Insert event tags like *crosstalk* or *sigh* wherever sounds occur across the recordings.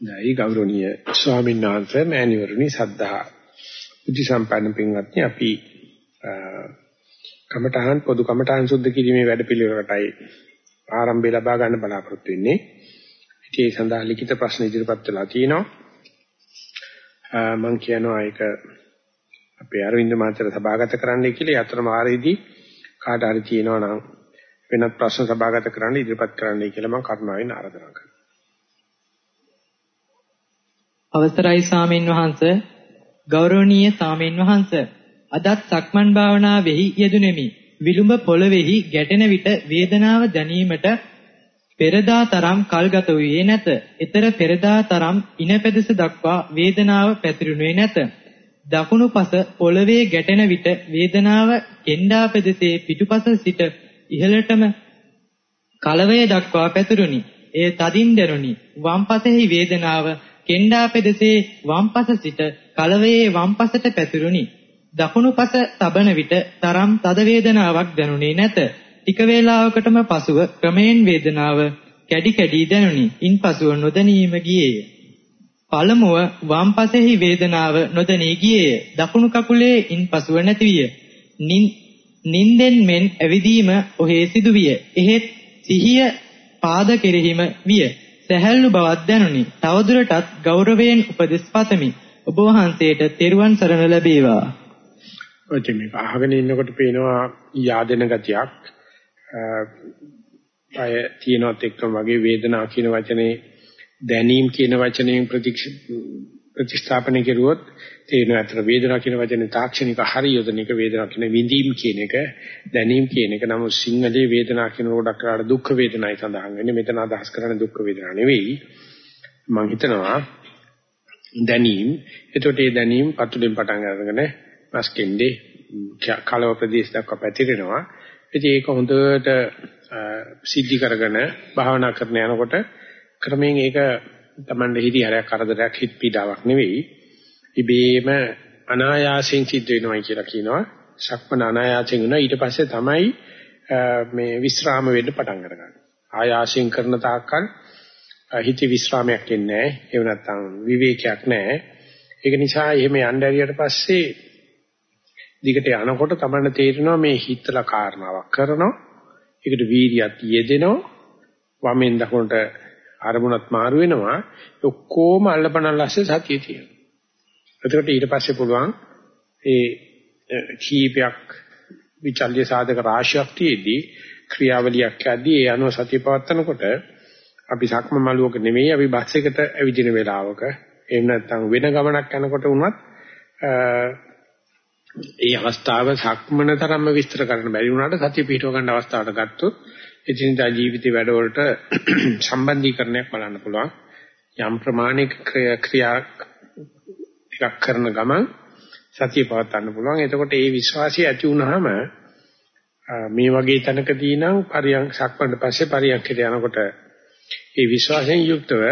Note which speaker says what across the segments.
Speaker 1: දැයි ගෞරවනීය ස්වාමීන් වහන්සේ මෑණිවරණි සද්ධා බුද්ධ සම්පන්න පින්වත්නි අපි කමඨහන් පොදු කමඨහන් සුද්ධ කිරීමේ වැඩපිළිවෙලකටයි ආරම්භය ලබා ගන්න බලාපොරොත්තු වෙන්නේ. ඉතින් ඒ සඳහා ලිඛිත ප්‍රශ්න ඉදිරිපත් වෙලා තිනවා. මම කියනවා ඒක අපේ අරවින්ද මහත්තයා සභාගත කරන්නයි කියලා. යතර මාරේදී කාට හරි තියෙනවා නම් වෙනත් ප්‍රශ්න සභාගත කරන්න ඉදිරිපත් කරන්නයි කියලා මම කරුණාවෙන් ආරාධනා කරනවා.
Speaker 2: අවසරයි සාමින් වහන්ස ගෞරවනීය සාමින් වහන්ස අදත් සක්මන් භාවනාවෙහි යෙදුණෙමි විලුඹ පොළවේහි ගැටෙන විට වේදනාව දැනීමට පෙරදා තරම් කල්ගත වූයේ නැත. ඊතර පෙරදා තරම් ඉනපෙදස දක්වා වේදනාව පැතිරුණේ නැත. දකුණු පස පොළවේ ගැටෙන විට වේදනාව කෙන්ඩා පෙදෙසේ පිටුපස සිට ඉහළටම කලවය දක්වා පැතිරුණි. එය තදින් දැනුනි. වම් පසෙහි වේදනාව කෙන්ඩා පෙදෙසේ වම්පස සිට කලවයේ වම්පසට පැතිරුණි. දකුණු පස තබන විට තරම් තද වේදනාවක් දැනුනේ නැත. ටික වේලාවකටම පසුව ක්‍රමයෙන් වේදනාව කැඩි කැඩි දැනුනි. ඉන්පසුව නොදැනීම ගියේය. පළමුව වම්පසෙහි වේදනාව නොදැනී ගියේය. දකුණු කකුලේ ඉන්පසුව නැතිවිය. නින්දෙන් මෙන් ඇවිදීම ඔහේ සිදුවිය. එහෙත් සිහිය පාද කෙරෙහිම විය. සැහැල්ලු බවක් දැනුනි. තවදුරටත් ගෞරවයෙන් උපදෙස් පතමි. ඔබ වහන්සේට තෙරුවන් සරණ ලැබේවා.
Speaker 1: ඔය මේ අහගෙන ඉන්නකොට පේනවා yaadena ගතියක්. අය තියනවත් එක්කම වගේ වේදනාව කියන වචනේ දැනීම කියන වචනයෙන් ප්‍රතිස්ථාපනය කෙරුවොත් තේරෙන අතර වේදනාව කියන වචනේ තාක්ෂණික හරි යොදන එක වේදනාව කියන විඳීම් කියන එක දැනීම කියන එක. නමුත් සිංහලයේ වේදනාව කියන ගොඩක් කරාට දුක් වේදනයි සඳහන් වෙන්නේ. මෙතන අදහස් කරන්නේ දුක් වේදනාව නෙවෙයි. මම හිතනවා දැනීම. එතකොට ඒ දැනීම පතුලෙන් පටන් අරගෙන මස්කෙන්ඩේ කලව ප්‍රදේශ දක්වා පැතිරෙනවා. ඉතින් ඒක හොඳට සිද්ධි කරගෙන භාවනා කරන යනකොට ක්‍රමයෙන් ඒක Tamande හිටි හරයක් කරදරයක් හිත පීඩාවක් නෙවෙයි. ඉබේම අනායාසයෙන් සිද්ධ වෙනවයි කියලා කියනවා. සක්මන අනායාසයෙන් වෙනවා. ඊට පස්සේ තමයි මේ විස්්‍රාම වෙන්න පටන් අරගන්නේ. ආයාසයෙන් කරන තාක්කල් හිත විස්්‍රාමයක් එන්නේ නැහැ. ඒව නැත්තම් විවේකයක් නැහැ. ඒක නිසා එහෙම යන්න ඇරියට පස්සේ දිගට යනකොට තමයි තේරෙනවා මේ හිතලා කාරණාවක් කරනවා. ඒකට වීර්යයක් යෙදෙනවා. වමෙන් දකුණට අරමුණත් මාරු වෙනවා. ඔක්කොම අල්ලපනල්ලස්සේ සතිය තියෙනවා. එතකොට ඊට පස්සේ පුළුවන් ඒ කීපයක් විචල්්‍ය සාධක රාශියක් තියේදී ක්‍රියාවලියක් යද්දී ඒ අනුව සතිය පවත්නකොට අපි සක්ම මළුවක නෙමෙයි අපි බස් එකට ඇවිදින වෙලාවක එහෙම නැත්නම් වෙන ගමනක් යනකොට වුණත් ඒ අවස්ථාව සක්මන තරම්ම විස්තර කරන්න බැරි වුණාට සතිය පිටව ගන්න අවස්ථාවට ගත්තොත් එදිනදා ජීවිතේ වැඩවලට *clears throat* සම්බන්ධීකරණයක් බලන්න පුළුවන්. යම් ප්‍රමාණික ක්‍රියා ටිකක් කරන ගමන් සතිය පවත්වන්න පුළුවන්. එතකොට ඒ විශ්වාසය ඇති වුනහම මේ වගේ තැනකදී නම් පරියන් සක්වන්න පස්සේ පරියන්කට යනකොට ඒ විශ්වාසයෙන් යුක්තව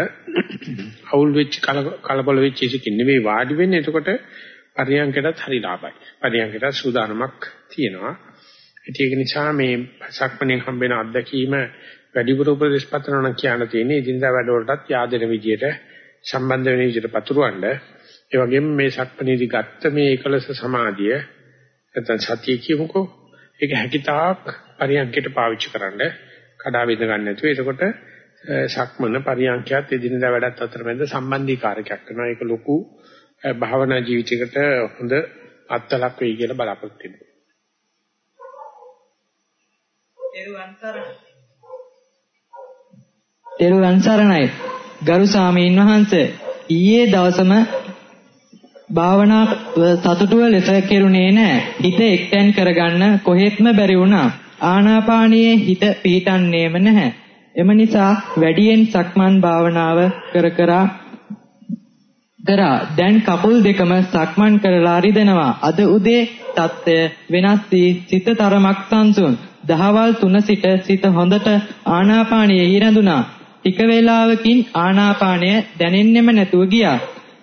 Speaker 1: *clears throat* අවුල් වෙච්ච කලබල වෙච්ච ඉසිකින් නෙවෙයි වාඩි වෙන්නේ. එතකොට පරියන්කටත් හරි ලාභයි. පරියන්කට සූදානමක් තියෙනවා. ඒක නිසා මේ සක්මණෙන් හම්බෙන අත්දැකීම වැඩිපුර උපදේශපත්‍රණ කියන තියෙන්නේ ඉදින්දා වැඩවලටත් yaadena විදියට සම්බන්ධ වෙන විදියට පතුරවන්න ඒ වගේම මේ සක්මණේදී ගත්ත මේ ඒකලස සමාධිය නැත්නම් සතිය කියමුකෝ ඒක හැකිතාක් පරියන්කයට පාවිච්චි කරන්න කඩා විඳ ගන්න නැතුව. එතකොට සක්මන පරියන්කයත් එදිනදා වැඩත් අතර මැද සම්බන්ධීකාරකයක් වෙනවා. ඒක ලොකු භාවනා ජීවිතයකට හොඳ අත්ලක් වෙයි කියලා බලාපොරොත්තු
Speaker 2: වෙනවා. සරණයි. ගරු සාමීන් වහන්සේ ඊයේ දවසම භාවනා සතුටුව ලෙස කෙරුණේ නැහැ. හිත එක්තෙන් කරගන්න කොහෙත්ම බැරි වුණා. ආනාපානයේ හිත පිහිටන්නේම නැහැ. එම නිසා වැඩියෙන් සක්මන් භාවනාව කර කර කරා දැන් කකුල් දෙකම සක්මන් කරලා රිදෙනවා. අද උදේ தත්ත්වය වෙනස් වී සිත තරමක් සංසුන්. දහවල් 3 සිට සිත හොඳට ආනාපානයේ හිරඳුනා. ටික වේලාවකින් ආනාපානය දැනෙන්නෙම නැතුව ගියා.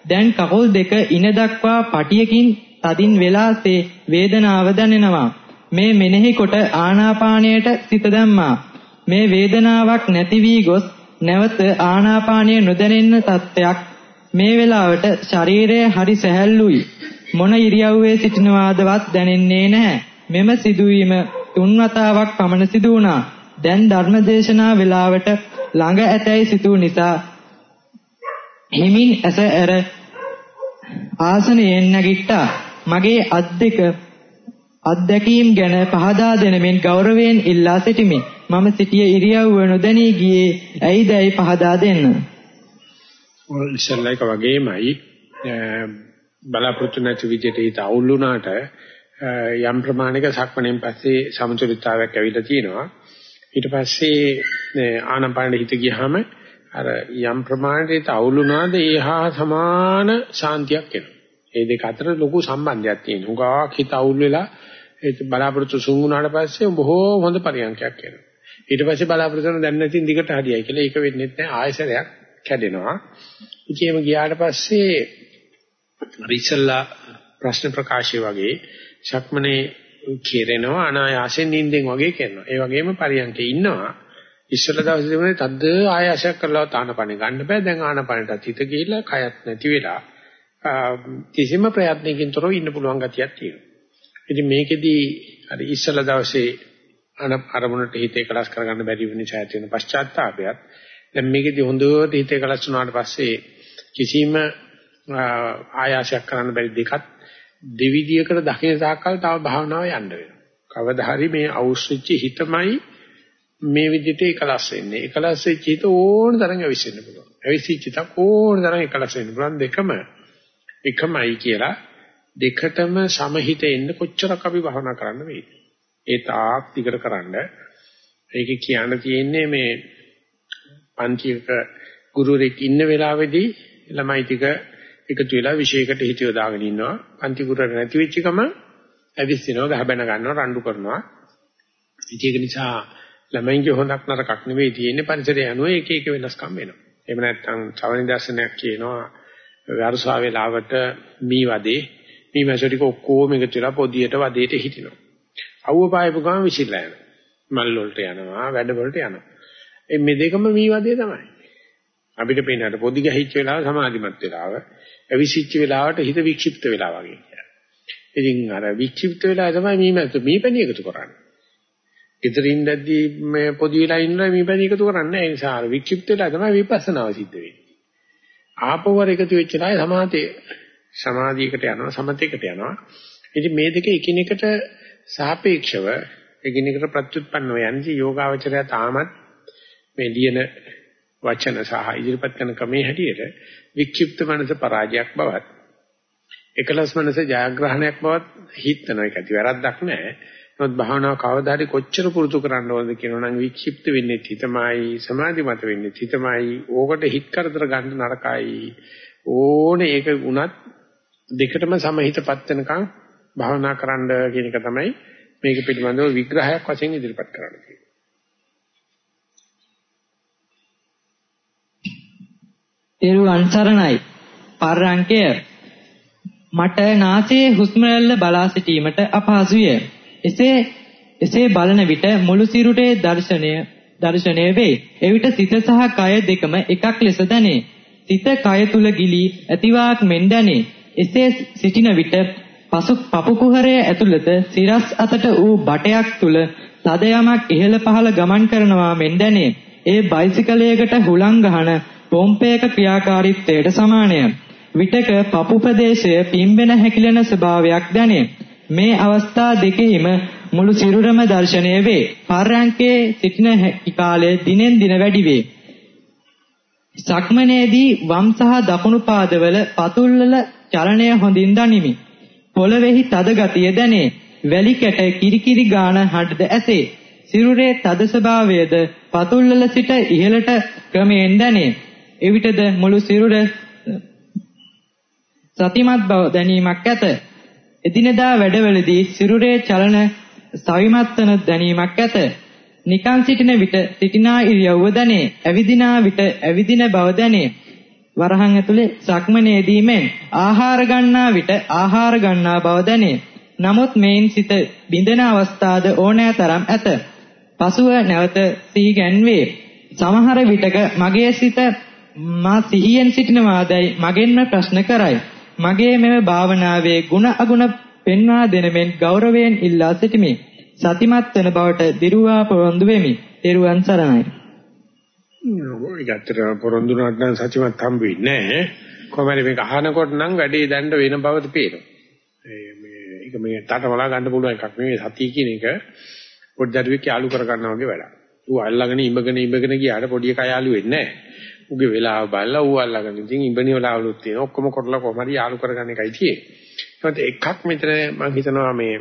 Speaker 2: දැන් කකුල් දෙක ඉන දක්වා පටියකින් තදින් වෙලාසේ වේදනාව දැනෙනවා. මේ මෙනෙහි කොට ආනාපානයට සිත දැම්මා. මේ වේදනාවක් නැති වී ගොස් නැවත ආනාපානය නොදැනෙන තත්ත්වයක් මේ වෙලාවට ශරීරය හරි සැහැල්ලුයි. මොන ඉරියව්වේ සිටිනවාදවත් දැනෙන්නේ නැහැ. මෙම සිදුවීම තුන් වතාවක් පමණ සිදු වුණා. දැන් ධර්මදේශනා වෙලාවට ළඟ ඇතැයි සිතූ නිසා හිමින් ඇස ඇර ආසනයෙන් නැගිට්ටා. මගේ අත් දෙක අත්දැකීම් ගැන පහදා දෙනමින් ගෞරවයෙන් ඉල්ලා සිටිමි. මම සිටිය ඉරියව්ව නොදැනී ගියේ ඇයිදයි පහදා දෙන්න.
Speaker 1: ඉස්සල්ලා එක වගේමයි බලාපොරොත්තු නැති විදිහට හිත අවුල් වුණාට යම් ප්‍රමාණයක සක්මණෙන් පස්සේ සමතුලිතතාවයක් ඇවිල්ලා තියෙනවා. ඊට පස්සේ ආනපාන හිත ගියාම අර යම් ප්‍රමාණයකට අවුල් වුණාද ඒහා සමාන ශාන්තියක් එනවා. ඒ දෙක අතර ලොකු සම්බන්ධයක් තියෙනවා. උගාවක් හිත අවුල් වෙලා ඒ බලාපොරොත්තු සුන් වුණාට පස්සේ බොහෝ හොඳ පරියන්කයක් එනවා. ඊට පස්සේ බලාපොරොත්තු වෙන දැන් නැතිනම් දිගට හරියයි කියලා ඒක වෙන්නේ නැහැ ආයසරයක් කැඩෙනවා. ඉතින් ගියාට පස්සේ රිසල්ලා ප්‍රශ්න ප්‍රකාශය වගේ ශක්මනේ කෙරෙනවා අනායාසෙන් නිින්දෙන් වගේ කරනවා. ඒ වගේම පරියන්කේ ඉන්නවා. ඉස්සල දවසේ තිබුණේ තද්ද ආයාසයක් කරලා තානපණ ගන්න බෑ. දැන් ආනපනටත් හිත ගිහිල්ලා කයත් නැති වෙලා කිසිම ප්‍රයත්නකින් තොරව ඉන්න පුළුවන් ගතියක් තියෙනවා. ඉතින් මේකෙදී අර ඉස්සල දවසේ අරමුණට හිත එකලස් කරගන්න බැරි වෙන නිසා ඇති වෙන පශ්චාත්තාපයත් දැන් මේකෙදී හොඳට හිත එකලස් වුණාට පස්සේ කිසිම ආයාසයක් කරන්න බැරි දෙකත් දෙවිදියකට දකින තාක්කල් තව භාවනාව යන්න වෙනවා. කවදා හරි මේ අවශ්‍යච්ච හිතමයි මේ විදිහට එකලස් වෙන්නේ. එකලස් වෙච්ච හිත ඕන තරම් අවිස්සෙන්න පුළුවන්. අවිසිච්ච තක් ඕන තරම් එකලස් වෙන්න පුළුවන් දෙකම එකමයි කියලා දෙකටම සමහිත එන්න කොච්චරක් අපි භවනා කරන්න වේද? ඒ තාක් දිගට කරන්න. ඒක කියන්න තියෙන්නේ මේ පන්තියක ගුරුවරයෙක් ඉන්න වෙලාවේදී ළමයි ටික එකතු වෙලා විශේෂයකට හිතියෝ දාගෙන ඉන්නවා. පන්ති ගුරුවර නැති වෙච්ච ගම ඇවිස්සිනවා, ගහ බැන ගන්නවා, රණ්ඩු කරනවා. ඒක නිසා ළමයින්ගේ හොඳක් නරකක් නෙවෙයි තියෙන්නේ පරිසරය අනුව එක එක වෙනස්කම් වෙනවා. එහෙම නැත්නම් චවනි දර්ශනයක් කියනවා වර්ෂාව වේලාවට මී වදේ මී මැසෝ ටික ඔක්කොම එකතු වෙලා පොදියට වදේට හිටිනවා. අවුව පායපු ගමන් විසිරලා යනවා. මල් වලට යනවා, වැඩ වලට යනවා. මේ දෙකම මී වදේ තමයි. අපිට පේනකට පොදි ගහිච්ච වෙලාව සමාධිමත් වෙලාව, අවිසිච්ච වෙලාවට හිත වික්ෂිප්ත වෙලා වගේ කියන්නේ. ඉතින් අර වික්ෂිප්ත වෙලා තමයි මී මැසෝ මී පැණි එකතු කරන්නේ. ඉදිරින් දැද්දී මේ පොදි වෙලා ඉන්නවා මේ පැණි එකතු කරන්නේ ඒ නිසා වික්ෂිප්ත වෙලා තමයි විපස්සනාව සිද්ධ වෙන්නේ. ආපවර එකතු වෙච්ච ණය සමාතේ සමාධියකට යනවා සමතේකට යනවා. ඉතින් මේ දෙක එකිනෙකට සාපේක්ෂව එකිනෙකට ප්‍රත්‍යুৎපන්නව යන්නේ යෝගාවචරය තාමත් මේ ලියන වචන සහ ඉදිරිපත් කරන ක්‍රමයේ හැටියට වික්ෂිප්ත මනස පරාජයක් බවත් එකලස් මනස ජයග්‍රහණයක් බවත් හිතන එක ඇති වැරද්දක් නැහැ. නමුත් භාවනාව කවදා හරි කොච්චර පුරුදු කරන්න ඕනද කියනවනම් වික්ෂිප්ත වෙන්නේ හිතමයි සමාධිමත් වෙන්නේ හිතමයි ඕකට හිත කරදර ගන්න නරකයි ඕනේ ඒක වුණත් දෙකටම සමහිතපත් වෙනකන් භාවනා කරන්න කියන එක තමයි මේක පිළිබඳව විග්‍රහයක් වශයෙන් ඉදිරිපත් කරන්න තියෙන්නේ.
Speaker 2: තෙරුවන් සරණයි. පර්යංකය මට නාසයේ හුස්ම රැල්ල බලා සිටීමට අපහසුය. එසේ එසේ බලන විට මුළු සිරුරේ දර්ශනය දර්ශනය වේ. එවිට සිත සහ කය දෙකම එකක් ලෙස දැනේ. සිත කය තුල ගිලී ඇතිවාක් මෙන් දැනේ. එසේ සිටින විට පසු පපු කුහරයේ ඇතුළත සිරස් අතට වූ බටයක් තුල තද යමක් ඉහළ පහළ ගමන් කරනවා මෙන් දැනේ. ඒ බයිසිකලයකට හුලං ගහන පොම්පයක ක්‍රියාකාරීත්වයට සමානය. විටක පපු ප්‍රදේශය පිම්බෙන හැකිලෙන ස්වභාවයක් දැනේ. මේ අවස්ථා දෙකෙහිම මුළු සිරුරම දැర్శණය වේ. පර්යංකේ සිටින කාලය දිනෙන් දින වැඩි වේ. සක්මනේදී වම් සහ දකුණු පාදවල පතුල්වල චලනය හොඳින් දනිමි. පොළවේහි තද ගතිය දැනේ. වැලි කැට කිරිකිරි ගාන හඬද ඇසේ. සිරුරේ තද ස්වභාවයද පතුල්වල සිට ඉහළට ක්‍රමයෙන් දැනේ. එවිටද මුළු සිරුර සතිමත් බව දැනීමක් ඇත. එදිනදා වැඩවලදී සිරුරේ චලන සවිමත් වන දැනීමක් ඇත. නිකන් සිටින විට සිටිනා ඉරියව්ව දැනේ. ඇවිදිනා විට ඇවිදින බව දැනේ. වරහන් ඇතුලේ සක්මනේදී මෙන් ආහාර ගන්නා විට ආහාර ගන්නා බව දැනේ. නමුත් මේන් සිත බිඳෙන අවස්ථාද ඕනෑ තරම් ඇත. පසුව නැවත සිහි ගැන්වේ. සමහර විටක මගේ සිත මා සිහියෙන් සිටිනවාදයි මගෙන්ම ප්‍රශ්න කරයි. මගේ මෙම භාවනාවේ ಗುಣ අගුණ පෙන්වා දෙන මෙන් ගෞරවයෙන් ඉල්ලා සිටිමි. සතිමත් වන බවට දිරුවා පොරොන්දු වෙමි. ත්වන් සරණයි.
Speaker 1: ඒක ඇත්තට පොරොන්දු නැත්නම් සතිමත් හම්බ වෙන්නේ නැහැ. කොහමද මේක අහනකොට නම් වැඩේ දැන්න වෙන බවද පේනවා. මේ ඒක මේ තටමලා ගන්න පුළුවන් එකක් නෙවෙයි සතිය කියන එක පොඩි දරුවෙක් යාළු කර ගන්නවා වගේ වැඩක්. ඌ අල්ලගෙන ඉඹගෙන ඉඹගෙන ගියාට පොඩි එකා යාළු වෙන්නේ නැහැ. ඌගේ වෙලාව බලලා ඌ අල්ලගෙන ඉතින් ඉඹණි වෙලාවලුත් තියෙනවා. ඔක්කොම කරලා කොහම හරි යාළු කරගන්න එකයි තියෙන්නේ. ඒත් එකක් මෙතන මම හිතනවා මේ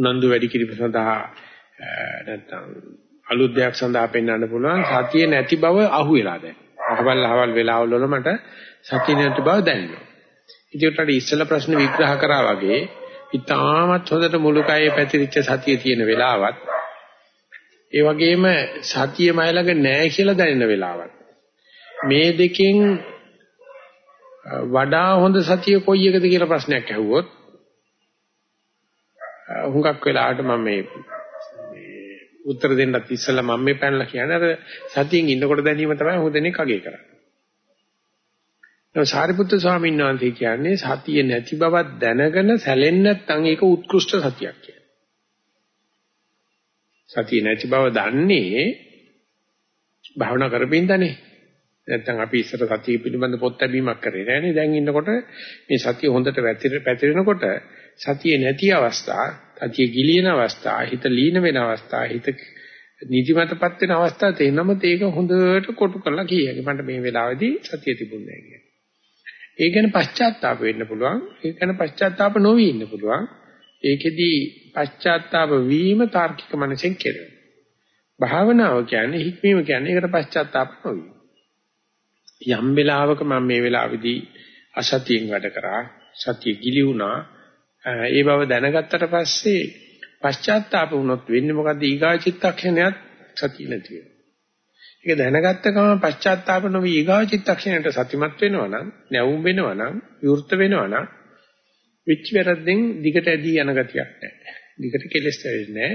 Speaker 1: උනන්දු වැඩි කිරීම සඳහා නැත්තම් අලුත් දෙයක් සඳහා පෙන්වන්න පුළුවන් සතිය නැති බව අහුවෙලා දැන්. අහවල් අහවල් වෙලාවල් වල මට සතිය නැති බව දැනෙනවා. ඉතින් ඉස්සෙල්ලා ප්‍රශ්න විග්‍රහ කරා වගේ ඉතාමත් හොඳට මුළු කයේ පැතිරිච්ච සතිය තියෙන වෙලාවත් ඒ වගේම සතිය මයි ළඟ නැහැ කියලා දැනෙන වෙලාවක්. මේ දෙකෙන් වඩා හොඳ සතිය කොයි එකද කියලා ප්‍රශ්නයක් ඇහුවොත් හුඟක් වෙලාවට මම මේ උත්තර දෙන්නත් ඉස්සෙල්ලා මම මේ පැනලා කියන්නේ අර සතියෙන් ඉන්නකොට දැනීම තමයි හොදෙනේ කගේ කරන්නේ. ඒ සාරිපුත්‍ර ස්වාමීන් වහන්සේ කියන්නේ සතිය නැති බවක් දැනගෙන සැලෙන්නේ නැත්නම් ඒක උත්කෘෂ්ඨ සතියක් කියලා. සතිය නැති බව දන්නේ භාවනා කරපින්දනේ. නැත්තම් අපි ඉස්සර සතිය පිළිබඳ පොත් ලැබීමක් කරේ නෑනේ. දැන් ඉන්නකොට මේ සතිය හොඳට පැතිරෙනකොට සතිය නැති අවස්ථා, සතිය ගිලින අවස්ථා, හිත ලීන වෙන අවස්ථා, හිත නිදිමතපත් වෙන අවස්ථා තේනම ඒක හොඳට කොටු කරලා කියයි. මන්ට මේ වෙලාවේදී සතිය තිබුණේ නෑ කියන්නේ. ඒ ගැන පශ්චාත්තාප වෙන්න පුළුවන්. ඒ ගැන පශ්චාත්තාප නොවි ඉන්න පුළුවන්. ඒකෙදී පශ්චාත්තාප වීම තාර්කික මනසෙන් කෙරෙන. භාවනාව කියන්නේ හික්මීම කියන්නේ ඒකට පශ්චාත්තාප නොවීම. යම් වෙලාවක මම මේ වෙලාවේදී අසතියෙන් වැඩ කරා සතිය ගිලි වුණා ඒ බව දැනගත්තට පස්සේ පශ්චාත්තාප වුණොත් වෙන්නේ මොකද්ද ඊගා චිත්තක්ෂණයත් සතිය නැති වෙනවා. ඒක දැනගත්ත ගමන් පශ්චාත්තාප නොවි ඊගා චිත්තක්ෂණයට සතිමත් වෙනවා නම් නැවුම් වෙනවා නම් විවෘත වෙනවා නම් විච් වැරද්දෙන් දිගට ඇදී යන ගතියක් නැහැ. දිගට කෙලස් වෙන්නේ නැහැ.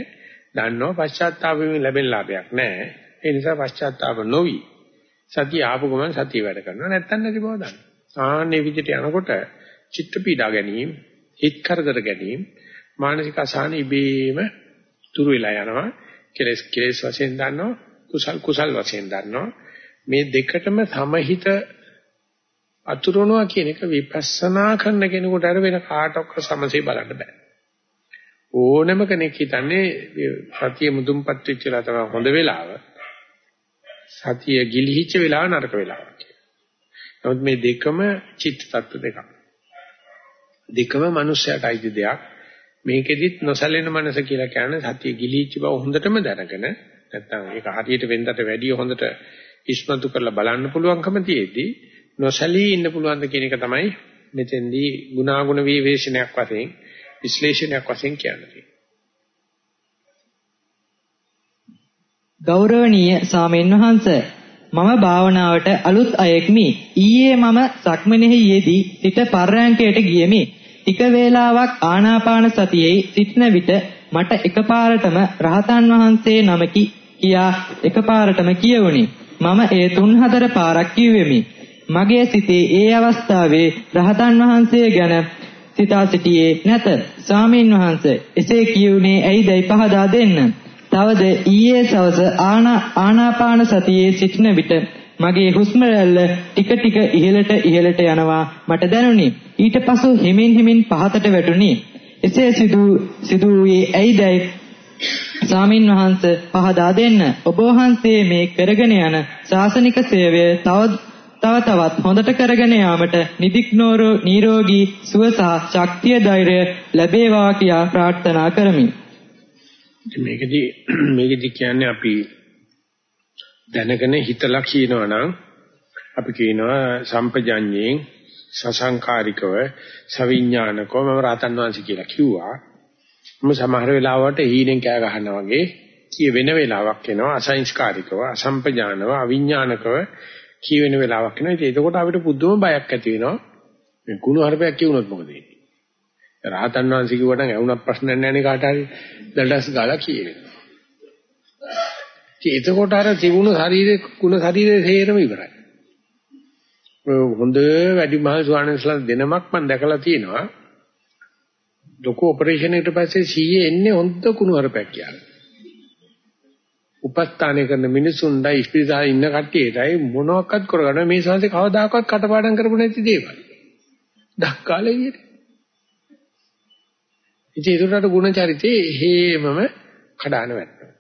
Speaker 1: දන්නවා පශ්චාත්තාපයෙන් ලැබෙන ලාභයක් නැහැ. ඒ නිසා පශ්චාත්තාප නොවි සතිය ආපු ගමන් සතිය වැඩ කරනවා නැත්තම් නැති බව දන්න. ආන්නේ විදිහට යනකොට චිත්ත පීඩා ගැනීම, හිත කරදර ගැනීම, මානසික අසහන ඉබේම තුරු වෙලා යනවා. කෙලස් කෙලස් වශයෙන් දන්නවා, කුසල් කුසල් වශයෙන් දන්නවා. මේ දෙකටම සමහිත අතුරුනවා කියන එක විපස්සනා කරන කෙනෙකුට අර වෙන කාටවත් සමසේ බලන්න බෑ. ඕනම කෙනෙක් හිතන්නේ සතිය මුදුන්පත් වෙච්චලා තමයි හොඳ වෙලාව. සතිය ගිලිහිච්ච වෙලාව නරක වෙලාවක් කියලා. නමුත් මේ දෙකම චිත්ත tattwa දෙකක්. දෙකම මනුස්සයට අයිති දෙයක්. මේකෙදිත් නොසැලෙන මනස කියලා කියන්නේ සතිය ගිලිහිච්ච බව හොඳටම දැනගෙන නැත්තම් ඒක හරියට වෙනදට වැඩිය හොඳට ඉස්මතු කරලා බලන්න පුළුවන්කම තියේදී නොසැලී ඉන්න පුළුවන් ද කියන එක තමයි මෙතෙන්දී ගුණාගුණ විවේචනයක් වශයෙන් විශ්ලේෂණයක් වශයෙන් කියන්නේ.
Speaker 2: ගෞරවනීය සාමෙන් වහන්ස මම භාවනාවට අලුත් අයෙක්මි. ඊයේ මම සක්මනේහි යෙදී සිත පර්යංකයට ගියෙමි. ටික වේලාවක් ආනාපාන සතියේ සිටන විට මට එකපාරටම රහතන් වහන්සේ නමකි කියා එකපාරටම කියවුණි. මම ඒ තුන් හතර පාරක් කිව්වෙමි. මගේ සිතේ ඒ අවස්ථාවේ රහතන් වහන්සේ ගැන සිතා සිටියේ නැත. ස්වාමීන් වහන්සේ එසේ කියුනේ ඇයිදයි පහදා දෙන්න. තවද ඊයේ සවස ආනාපාන සතියේ සිටින විට මගේ හුස්ම රැල්ල ටික ටික ඉහළට ඉහළට යනවා මට දැනුනි. ඊට පසු හිමින් හිමින් පහතට වැටුනි. එසේ සිදු සිදු වූයේ ඇයිදයි ස්වාමින් වහන්සේ පහදා දෙන්න. ඔබ වහන්සේ මේ කරගෙන යන ශාසනික සේවය තව තව තවත් හොඳට කරගෙන යාමට නිදික් නිරෝගී සුව සහ ශක්තිය ධෛර්යය ලැබේවා කියා ප්‍රාර්ථනා කරමි.
Speaker 1: මේකදී මේකදී කියන්නේ අපි දැනගෙන හිතලා කියනවා නම් අපි කියනවා සම්පජඤ්ඤයෙන් සසංකාරිකව සවිඥානිකව මම රහතන් වහන්සේ කියලා කිව්වා. මම සමහර වෙලාවට හීනෙන් කෑ ගහනවා වගේ කිය වෙන වෙලාවක් එනවා අසංස්කාරිකව අසම්පජානව අවිඥානිකව කියවෙන වෙලාවක් එනවා. ඉතින් එතකොට අපිට පුදුම බයක් ඇති වෙනවා. මේ කුණු හරපයක් කියුණොත් මොකද වෙන්නේ? රහතන් වහන්සේ කිව්වට නම් ඇහුණක් ප්‍රශ්නයක් නැහැ නේ කාට හරි. දඩස් ගාලා කියවෙනවා. ඉතින් එතකොට අර තිබුණු ශරීරේ කුණ ශරීරේ හේරම ඉවරයි. හොඳ වැඩිමහල් ස්වාමීන් වහන්සේලා දෙනමක් මම දැකලා තියෙනවා. ලොකු ඔපරේෂන් එකට පස්සේ සීයේ එන්නේ හොඳ කුණු හරපැක් කියලා. උපස්ථානය කරන මිනිසුන්ලා ඉස්පිරිතාලේ ඉන්න කට්ටියටයි මොනවාක්වත් කරගන්න මේ සංසේ කවදාකවත් කටපාඩම් කරපු නැති දේවල්. දක්කාලේ විදියට. ඉතින් ඒකට ගුණ චරිතේ හේමම කඩාන වැටෙනවා.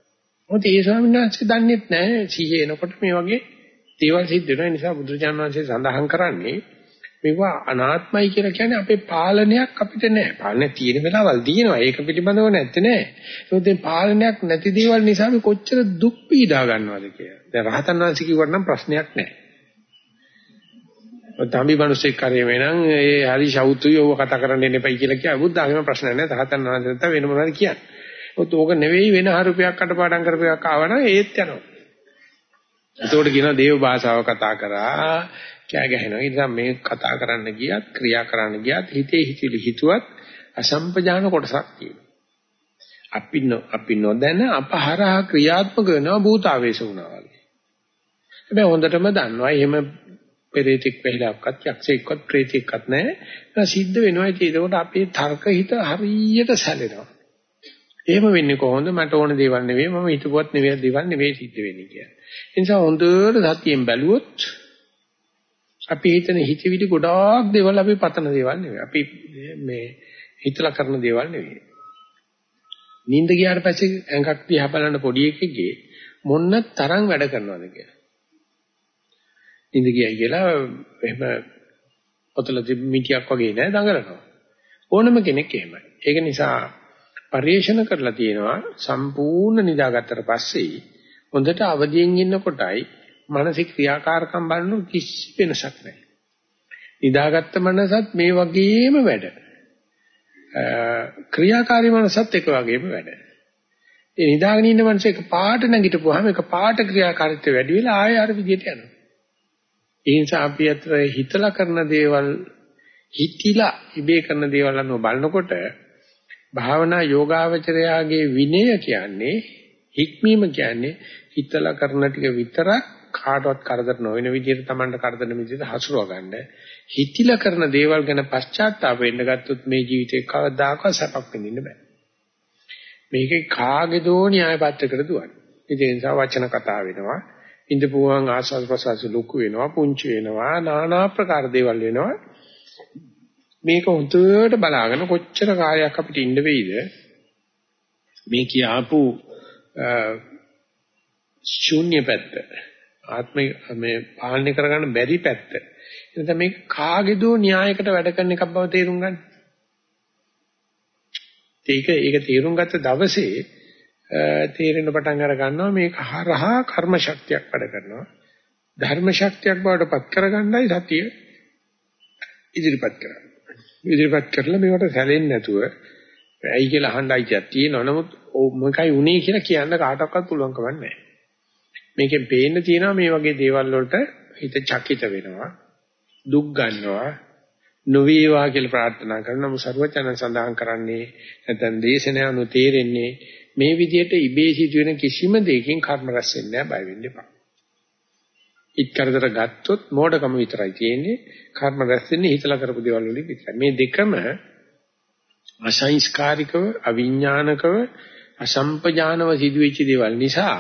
Speaker 1: මොකද ඒ ස්වාමීන් වහන්සේ දන්නේ නැහැ සීයේ එනකොට මේ වගේ දේවල් සිද්ධ වෙනවා. ඒ නිසා බුදුරජාණන් වහන්සේ සඳහන් කරන්නේ මේවා අනාත්මයි කියලා කියන්නේ අපේ පාලනයක් අපිට නැහැ. පාලනය තියෙන වෙලාවල් තියෙනවා. ඒක පිළිබඳව නැත්තේ නෑ. ඒකෙන් පාලනයක් නැති දේවල් නිසා අපි කොච්චර දුක් පීඩා ගන්නවද කියලා. දැන් රහතන් වහන්සේ කිව්වට නම් ප්‍රශ්නයක් නෑ. තම්බි මිනිස්සෙක් කරේ වෙනං ඒ හරි ශෞතුයි ඔව කතා කරන්න එන්න එපයි කියලා කියා. බුද්ධාගම ප්‍රශ්න නෑ. රහතන් වහන්සේ නැත්නම් වෙන මොනවද කියන්නේ. ඔත් ඕක නෙවෙයි වෙන හරුපයක් කටපාඩම් කරපයක් ආවනම් ඒත් යනවා. ඒතකොට කියනවා දේව භාෂාව කතා කරා කෑ ගහනවා. ඒ නිසා මේ කතා කරන්න ගියත් ක්‍රියා කරන්න ගියත් හිතේ හිතිලි හිතුවත් අසම්පජාන කොටසක් තියෙනවා. අපි අපි නොදැන අපහරහා ක්‍රියාත්මක වෙනවා භූතාවේශ වුණා වගේ. හැබැයි හොඳටම දන්නවා එහෙම පෙරේතෙක් වෙහිලාක්වත් යක්ෂයෙක්වත් ප්‍රේතෙක්වත් නැහැ. සිද්ධ වෙනවා. ඒකෝට අපේ තර්ක හිත හරියට සැලෙනවා. එහෙම වෙන්නේ කොහොමද? මට ඕන දේවල් නෙවෙයි මම හිතුවත් නෙවෙයි දේවල් නෙවෙයි සිද්ධ වෙන්නේ කියලා. ඒ නිසා හොඳට සතියෙන් බැලුවොත් අපි හිතන හිතවිලි ගොඩාක් දේවල් අපි පතන දේවල් නෙවෙයි. අපි මේ හිතලා කරන දේවල් නෙවෙයි. නිින්ද ගියාට පස්සේ ඇඟක් දිහා බලන පොඩි එකෙක්ගේ මොන්න තරම් වැඩ කරනවද කියලා. නිින්ද ගියයි කියලා එහෙම පොතල මිටියක් වගේ නෑ දඟලනවා. ඕනම කෙනෙක් එහෙමයි. ඒක නිසා පරිේශන කරලා තියෙනවා සම්පූර්ණ නිදාගත්තට පස්සේ හොඳට අවදියෙන් ඉන්නකොටයි මානසික ක්‍රියාකාරකම් බලන කිසි වෙනසක් නැහැ. නිදාගත්ත මනසත් මේ වගේම වැඩ. ක්‍රියාකාරී මනසත් එක වගේම වැඩ. ඒ නිදාගෙන ඉන්න මනස එක පාට නැගිටපුවාම එක පාට ක්‍රියාකාරීත්වය වැඩි වෙලා ආයෙ අර විදිහට යනවා. ඒ නිසා අපි අතර හිතලා කරන දේවල් හිතිලා ඉබේ කරන දේවල් අනුව බලනකොට භාවනා යෝගාවචරයාගේ විනය කියන්නේ හික්මීම කියන්නේ හිතලා කරන ටික විතරක් කාටවත් කරදර නොවන විදිහට Tamanට කරදර විදිහට හසුරව ගන්න. හිතිලා කරන දේවල් ගැන පශ්චාත්තාප වෙන්න ගත්තොත් මේ ජීවිතේ කවදාකවත් සැපක් විඳින්න බෑ. මේකේ කාගේ දෝ න්‍යාය පත්‍රයකට දුවන්නේ. ඒ නිසා වචන කතා වෙනවා. ඉඳපුවාන් ආස්වාද ප්‍රසවාස ලොකු වෙනවා, පුංචි වෙනවා, নানা ආකාර දේවල් වෙනවා. මේක හොඳට බලාගෙන කොච්චර කාලයක් අපිට ඉන්න වෙයිද මේ කියාපු ශූන්‍ය පැත්ත ආත්මය මේ පාලනය කරගන්න බැරි පැත්ත එතන මේක කාගේදෝ න්‍යායකට වැඩ කරන එකක් බව තේරුම් ගන්න. ඒක ඒක තේරුම් ගත්ත දවසේ තේරෙන පටන් අර ගන්නවා මේක හරහා කර්ම ශක්තියක් වැඩ කරනවා. ධර්ම ශක්තියක් බවට පත් කරගන්නයි සතිය ඉදිරිපත් කරන්නේ. ඉදිරිපත් කරලා මේවට සැලෙන්නේ නැතුව ඇයි කියලා අහන්න අයිතියක් තියෙනවා. නමුත් මොකයි උනේ කියලා කියන්න කාටවත් පුළුවන් කමක් නැහැ. මේකෙන් පේන්න තියෙනවා මේ වගේ දේවල් වලට හිත චකිත වෙනවා. දුක් ගන්නවා. නොවේවා කියලා ප්‍රාර්ථනා කරනවා. මුසර්වචන සඳහන් කරන්නේ නැත්නම් දේශන අනු තේරෙන්නේ මේ විදිහට ඉබේ සිදුවෙන කිසිම දෙයකින් කර්ම රැස් වෙන්නේ නැහැ බය වෙන්න එපා. ඉත් කරදර ගත්තොත් මෝඩකම විතරයි තියෙන්නේ. කර්ම රැස් වෙන්නේ හිතලා කරපු දේවල් වලින් විතරයි. මේ දෙකම අසංස්කාරිකව, අවිඥානිකව, අසම්පජානව සිදුවෙච්ච දේවල් නිසා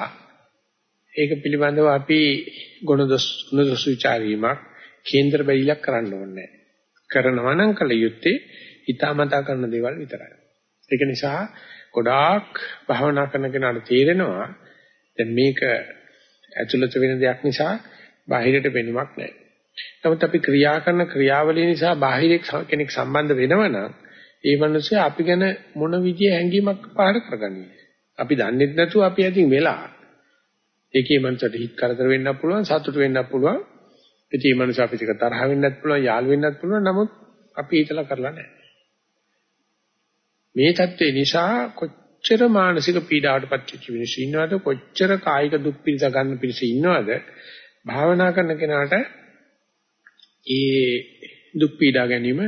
Speaker 1: ඒක පිළිබඳව අපි ගුණදොස් ගුණදොස් විචාරීමක් කේන්දර බැලිලක් කරන්න ඕනේ කරනවා නම් කල යුත්තේ හිතාමතා කරන දේවල් විතරයි. ඒක නිසා ගොඩාක් භාවනා කරන කෙනාට තේරෙනවා දැන් මේක ඇතුළත වෙන දෙයක් නිසා බාහිරට පෙනුමක් නැහැ. නමුත් අපි ක්‍රියා කරන ක්‍රියාවලිය නිසා බාහිර කෙනෙක් සම්බන්ධ වෙනවනම් ඒ මිනිස්සු අපි ගැන මොන විදිය හැඟීමක් පහළ කරගන්නේ. අපි දන්නේ නැතුව අපි අදින් වෙලා ඒකේ මනසට හිත කරදර වෙන්නත් පුළුවන් සතුට වෙන්නත් පුළුවන්. ඉතින් මේ මනස අපිට තරහ වෙන්නත් පුළුවන් යාළු වෙන්නත් පුළුවන් නමුත් අපි හිතලා කරලා නැහැ. මේ தත්ත්වේ නිසා කොච්චර මානසික පීඩාවටපත් වෙච්ච මිනිස්සු ඉන්නවද කොච්චර කායික දුක් පිළිස ගන්න පිළිස ඉන්නවද භාවනා කරන කෙනාට ඒ දුක් පීඩා ගැනීම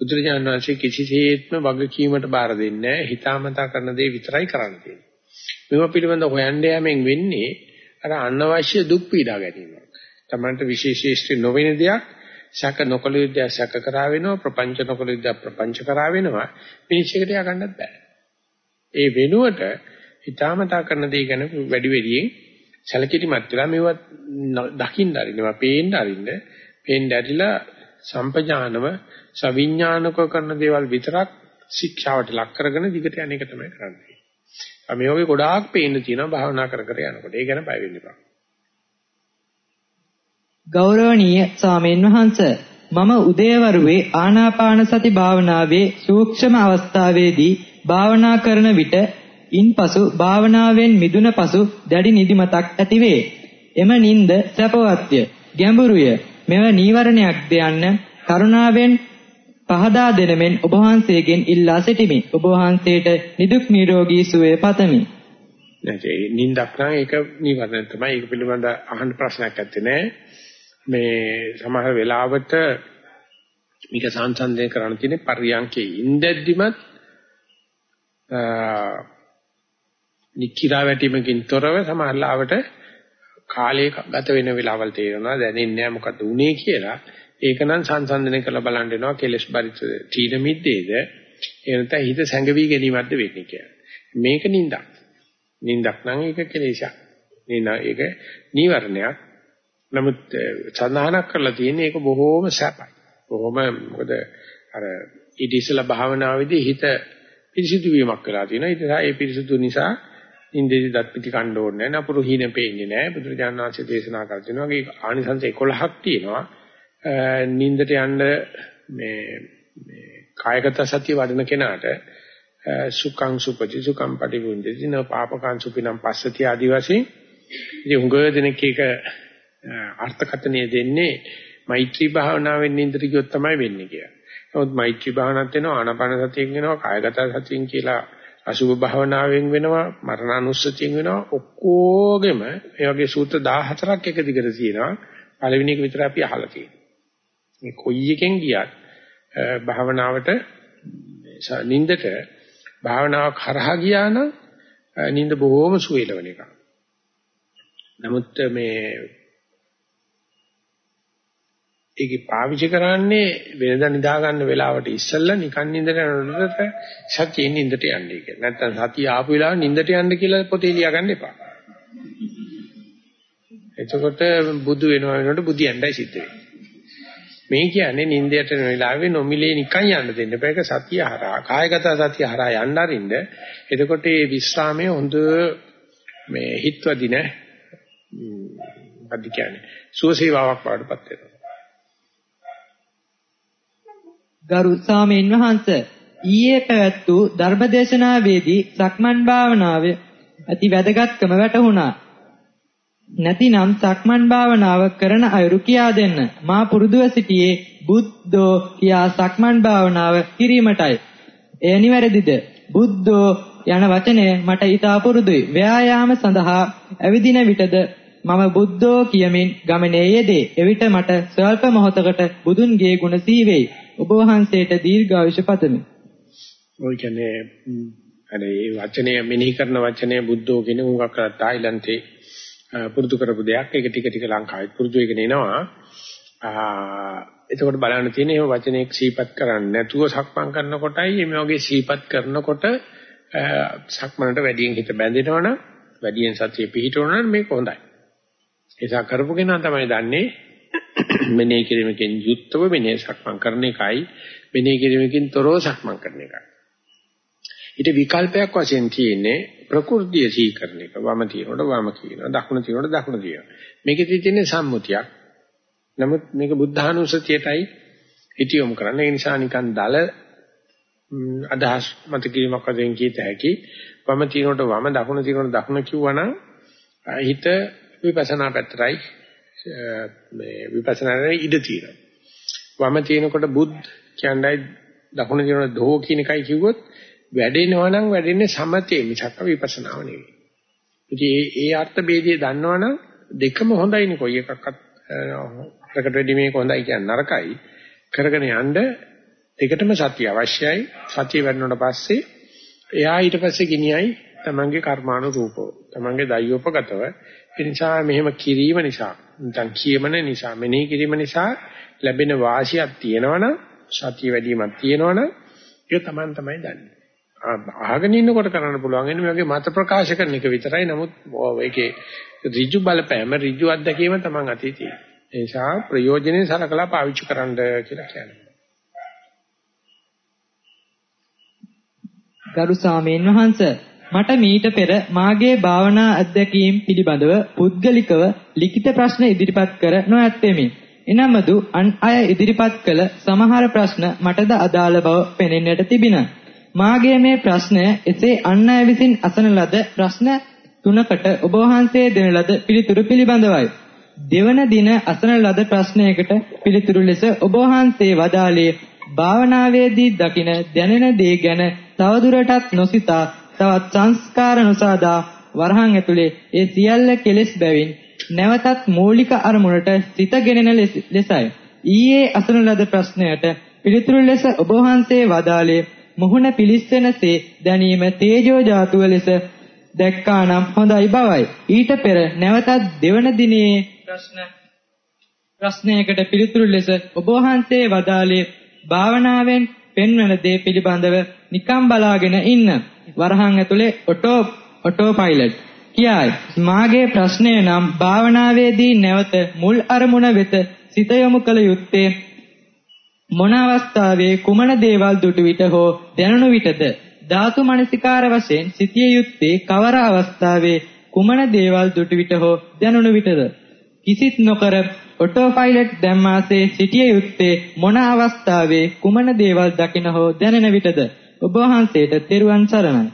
Speaker 1: බුදුරජාණන් වහන්සේ කිසිසේත්ම වගකීමට බාර දෙන්නේ නැහැ හිතාමතා කරන දේ විතරයි කරන්න තියෙන්නේ. මේවා පිළිබඳ හොයන්න යෑමෙන් වෙන්නේ අර අනවශ්‍ය දුක් පීඩා ගැනීමක්. Tamanට විශේෂීෂ්ටි නොවන දෙයක් සැක නොකළ යුද්ධය සැක කරා වෙනවා ප්‍රපංච නොකළ යුද්ධය ප්‍රපංච කරා වෙනවා පිනිච්චකට යකන්නත් බෑ. ඒ වෙනුවට හිතාමතා කරන දේ ගැන වැඩි වැඩියෙන් සැලකිලිමත් වෙලා මේවා දකින්න අරිනවා පේන්න අරින්න පේන්න ඇරිලා සම්පජානව සවිඥානික කරන දේවල් විතරක් ශික්ෂාවට ලක් කරගෙන දිගට යන එක තමයි කරන්නේ. මේ වගේ ගොඩාක් පේන්න තියෙනවා භාවනා කර කර යනකොට. ඒ ගැන බය වෙන්න එපා.
Speaker 2: ගෞරවනීය ස්වාමීන් වහන්ස මම උදේවරුේ ආනාපාන සති භාවනාවේ සූක්ෂම අවස්ථාවේදී භාවනා කරන විට ඉන්පසු භාවනාවෙන් මිදුන පසු දැඩි නිදිමතක් ඇතිවේ. එම නිින්ද සැපවත්ය, ගැඹුරුය. මෙව නීවරණයක්ද යන්න කරුණාවෙන් පහදා දෙනමෙන් ඔබ වහන්සේගෙන් ඉල්ලා සිටිමි. ඔබ වහන්සේට නිදුක් නිරෝගී සුවය පතමි.
Speaker 1: නැත්නම් නිින්දක් නම් ඒක නීවරණ තමයි. ඒක පිළිබඳ අහන්න ප්‍රශ්නයක් නැත්තේ නෑ. මේ සමහර වෙලාවට මේක සංසන්දනය කරන්න තියෙන්නේ පරියන්කේ ඉඳද්දිමත් නිකිරා වැටීමකින් තොරව සමහරලාවට කාලය ගත වෙන වෙලාවල් තේරෙනවා දැනෙන්නේ නැහැ මොකද උනේ කියලා ඒක නම් සංසන්දනය කරලා බලන්න වෙනවා කෙලස් බරිත තීන මිද්දේද එනත හිත සැඟවි ගැනීමක්ද වෙන්නේ කියලා මේක නින්දක් නින්දක් නම් ඒක කෙලෙසක් නින ඒක නීවරණයක් නමුත් සඳහනක් කරලා තියෙන්නේ ඒක බොහෝම සැපයි බොහොම මොකද අර ඊට ඉස්සලා භාවනාවේදී හිත පිරිසිදු වීමක් වෙලා තියෙනවා. ඒ නිසා ඒ පිරිසිදු නිසා ඉන්දේසි දත් පිටි කන්න ඕනේ නැහැ. නපුරු හීන පේන්නේ නැහැ. බුදුරජාණන් වහන්සේ දේශනා කර තිනවා. ඒ ආනිසංස 11ක් තියෙනවා. නින්දට යන්න මේ මේ කායගත සතිය වඩන කෙනාට සුඛං සුපති සුඛං පටිවිඳින න පාපකං සුපිනම් පස්සති ආදි වශයෙන් ඉතින් උඟ දෙනෙක් එක අර්ථකථනය දෙන්නේ මෛත්‍රී භාවනාවෙන් නින්දට ගියොත් තමයි වෙන්නේ කියලා. නමුත් මෛත්‍රී භාවනාවක් වෙනවා ආනාපාන සතියෙන් වෙනවා කායගත සතියෙන් කියලා අසුභ භාවනාවෙන් වෙනවා මරණානුස්සතියෙන් වෙනවා ඔක්කොගෙම මේ වගේ සූත්‍ර 14ක් එක දිගට තියෙනවා. පළවෙනි එක විතර අපි අහලා තියෙනවා මේ කොයි එකෙන් ගියත් භාවනාවට නින්දට භාවනාවක් හරහා ගියා නම් නින්ද බොහොම සුවේලවන එක. නමුත් මේ ඒකේ පාවිච්චි කරන්නේ වෙනදා නිදා ගන්න වෙලාවට ඉස්සෙල්ලා නිකන් නින්දට යනකොට සතියෙන් නින්දට යන්නේ කියලා. නැත්තම් සතිය ආපු වෙලාව නින්දට යන්න කියලා පොතේ ලියා ගන්න එපා. එතකොට බුදු වෙනවා වෙනකොට බුදියන්ඩයි සිද්ධ වෙන්නේ. මේ කියන්නේ නින්දයට යන වෙලාවේ නොමිලේ නිකන් යන්න දෙන්න බෑ. ඒක සතිය හරහා කායගත සතිය හරහා යන්න අරින්න. එතකොට මේ විස්රාමයේ හොඳ මේ හිතවදින මොකක්ද කියන්නේ සුවසේවාවක් වඩපත් වෙනවා.
Speaker 2: ගරු සාමීන් වහන්ස ඊයේ පැවැත් වූ ධර්මදේශනාවේදී සක්මන් භාවනාව ඇති වැදගත්කම වැටහුණා. නැතිනම් සක්මන් භාවනාව කරන අයුරු කියා දෙන්න. මා පුරුදුව සිටියේ බුද්ධෝ කියා සක්මන් භාවනාව කිරීමටයි. එය නිවැරදිද? බුද්ධෝ යන වචනය මට ඊටා පුරුදුයි. ව්‍යායාම සඳහා ඇවිදින විටද මම බුද්ධෝ කියමින් ගමනේ යෙදේ. එවිට මට ස්වල්ප මොහොතකට බුදුන්ගේ ගුණ සීවේයි. ඔබ වහන්සේට දීර්ඝායුෂ පතමි.
Speaker 1: ඔය කියන්නේ අනේ වචනය මෙනෙහි කරන වචනය බුද්ධෝ කියන උඟක් තායිලන්තේ පුරුදු කරපු දෙයක්. ඒක ටික ටික ලංකාවේ පුරුදු වෙගෙන එනවා. එතකොට බලන්න තියෙන්නේ මේ වචනේ සීපත් කරන්නේ නැතුව සක්මන් කරනකොටයි මේ වගේ සීපත් කරනකොට සක්මනට වැඩියෙන් හිත බැඳෙනවනම් වැඩියෙන් සතිය පිහිටවනනම් මේක හොඳයි. ඒසක් කරපු කෙනා තමයි දන්නේ මෙනෙහි කිරීමකින් යුක්තව මෙනෙහි සක්මන් කරන එකයි මෙනෙහි කිරීමකින් තොරව සක්මන් කරන එකයි. ඊට විකල්පයක් වශයෙන් තියෙන්නේ ප්‍රകൃතිය සීකරන එක. වම තියනකොට වම කියනවා, දකුණ තියනකොට දකුණ කියනවා. මේකෙදි තියෙන්නේ සම්මුතියක්. නමුත් මේක බුද්ධානුස්සතියටයි හිතියොමු කරන්නේ. ඒ නිසා නිකන් දල අදහස් මත කිරීමක් වශයෙන් කීත හැකි. වම තියනකොට වම, දකුණ තියනකොට දකුණ කිව්වනම් හිත විපස්සනා පැත්තටයි මේ විපස්සනාවේ ඉඩ තියෙනවා. වම තියෙනකොට බුද්ධ කියන්නේ දකුණ තියෙන දෝ කියන එකයි කිව්වොත් වැඩෙනවා නම් වැඩෙන්නේ සමතේ මිසක් විපස්සනාව නෙවෙයි. ඉතින් ඒ ඒ අර්ථ ભેදය දන්නවනම් දෙකම හොඳයිනේ කොයි එකක්වත් අරකට වැඩි මේක හොඳයි කියන නරකයි. කරගෙන යන්න දෙකටම සතිය අවශ්‍යයි. සතිය වැඩනට පස්සේ එයා ඊට පස්සේ ගිනියයි තමන්ගේ කර්මානුරූපව තමන්ගේ දයෝපගතව ඒ නිසා මෙහෙම කිරීම නිසා නැත්නම් කියමන නිසා මෙනෙහි කිරීම නිසා ලැබෙන වාසියක් තියෙනවනම් සතිය වැඩිවීමක් තියෙනවනම් ඒක තමන් තමයි දන්නේ. අහගෙන ඉන්නකොට කරන්න පුළුවන් එන්නේ මේ වගේ මත ප්‍රකාශ කරන එක විතරයි. නමුත් ඒකේ ඍජු බලපෑම ඍජු අත්දැකීම තමන් අතේ තියෙනවා. ඒ නිසා ප්‍රයෝජනෙයි සලකලා පාවිච්චි කරන්න කියලා කියනවා.
Speaker 2: ගරු සාමීන් වහන්ස මට මීට පෙර මාගේ භාවනා අත්දැකීම් පිළිබඳව පුද්ගලිකව ලිඛිත ප්‍රශ්න ඉදිරිපත් කර නොඇත්තෙමි. එනමුදු අන් අය ඉදිරිපත් කළ සමහර ප්‍රශ්න මටද අදාළ බව පෙනෙන්නට තිබිනා. මාගේ මේ ප්‍රශ්නය එසේ අන් අය විසින් අසන ලද ප්‍රශ්න තුනකට ඔබ වහන්සේ දෙන ලද පිළිතුරු පිළිබඳවයි. දෙවන දින අසන ලද ප්‍රශ්නයකට පිළිතුරු ලෙස ඔබ වහන්සේ වදාළේ භාවනාවේදී දකින දැනෙන දේ ගැන තවදුරටත් නොසිතා තවත් සංස්කාර නොසාදා වරහන් ඇතුලේ ඒ සියල්ල කෙලෙස් බැවින් නැවතත් මූලික අරමුණට සිත ගෙනෙන ලෙසයි. ඊයේ අසන ලද ප්‍රශ්නයට පිළිතුරු ලෙස ඔබ වහන්සේ වදාළේ මුහුණ පිලිස්සෙනසේ දැනීම තේජෝ ධාතුව ලෙස දැක්කානම් හොඳයි බවයි. ඊට පෙර නැවතත් දෙවන දිනේ ප්‍රශ්න ප්‍රශ්නයකට පිළිතුරු ලෙස ඔබ වහන්සේ වදාළේ භාවනාවෙන් පෙන්වන දේ පිළිබඳව නිකම් බලාගෙන ඉන්න. වරහන් ඇතුලේ ඔටෝ ඔටෝ පයිලට් කියයි. මාගේ ප්‍රශ්නය නම් භාවනාවේදී නැවත මුල් අරමුණ වෙත සිත යොමු කළ යුත්තේ මොන අවස්ථාවේ කුමන දේවල් දුටු විට හෝ දැනුණු විටද ධාතු මනසිකාර වශයෙන් සිටිය යුත්තේ කවර අවස්ථාවේ කුමන දේවල් දුටු විට හෝ දැනුණු විටද? කිසිත් නොකර ඔටෝ පයිලට් දැම්මාසේ සිටිය යුත්තේ මොන අවස්ථාවේ කුමන දේවල් දකින හෝ දැනෙන විටද? ඔබ වහන්සේට තෙරුවන් සරණයි.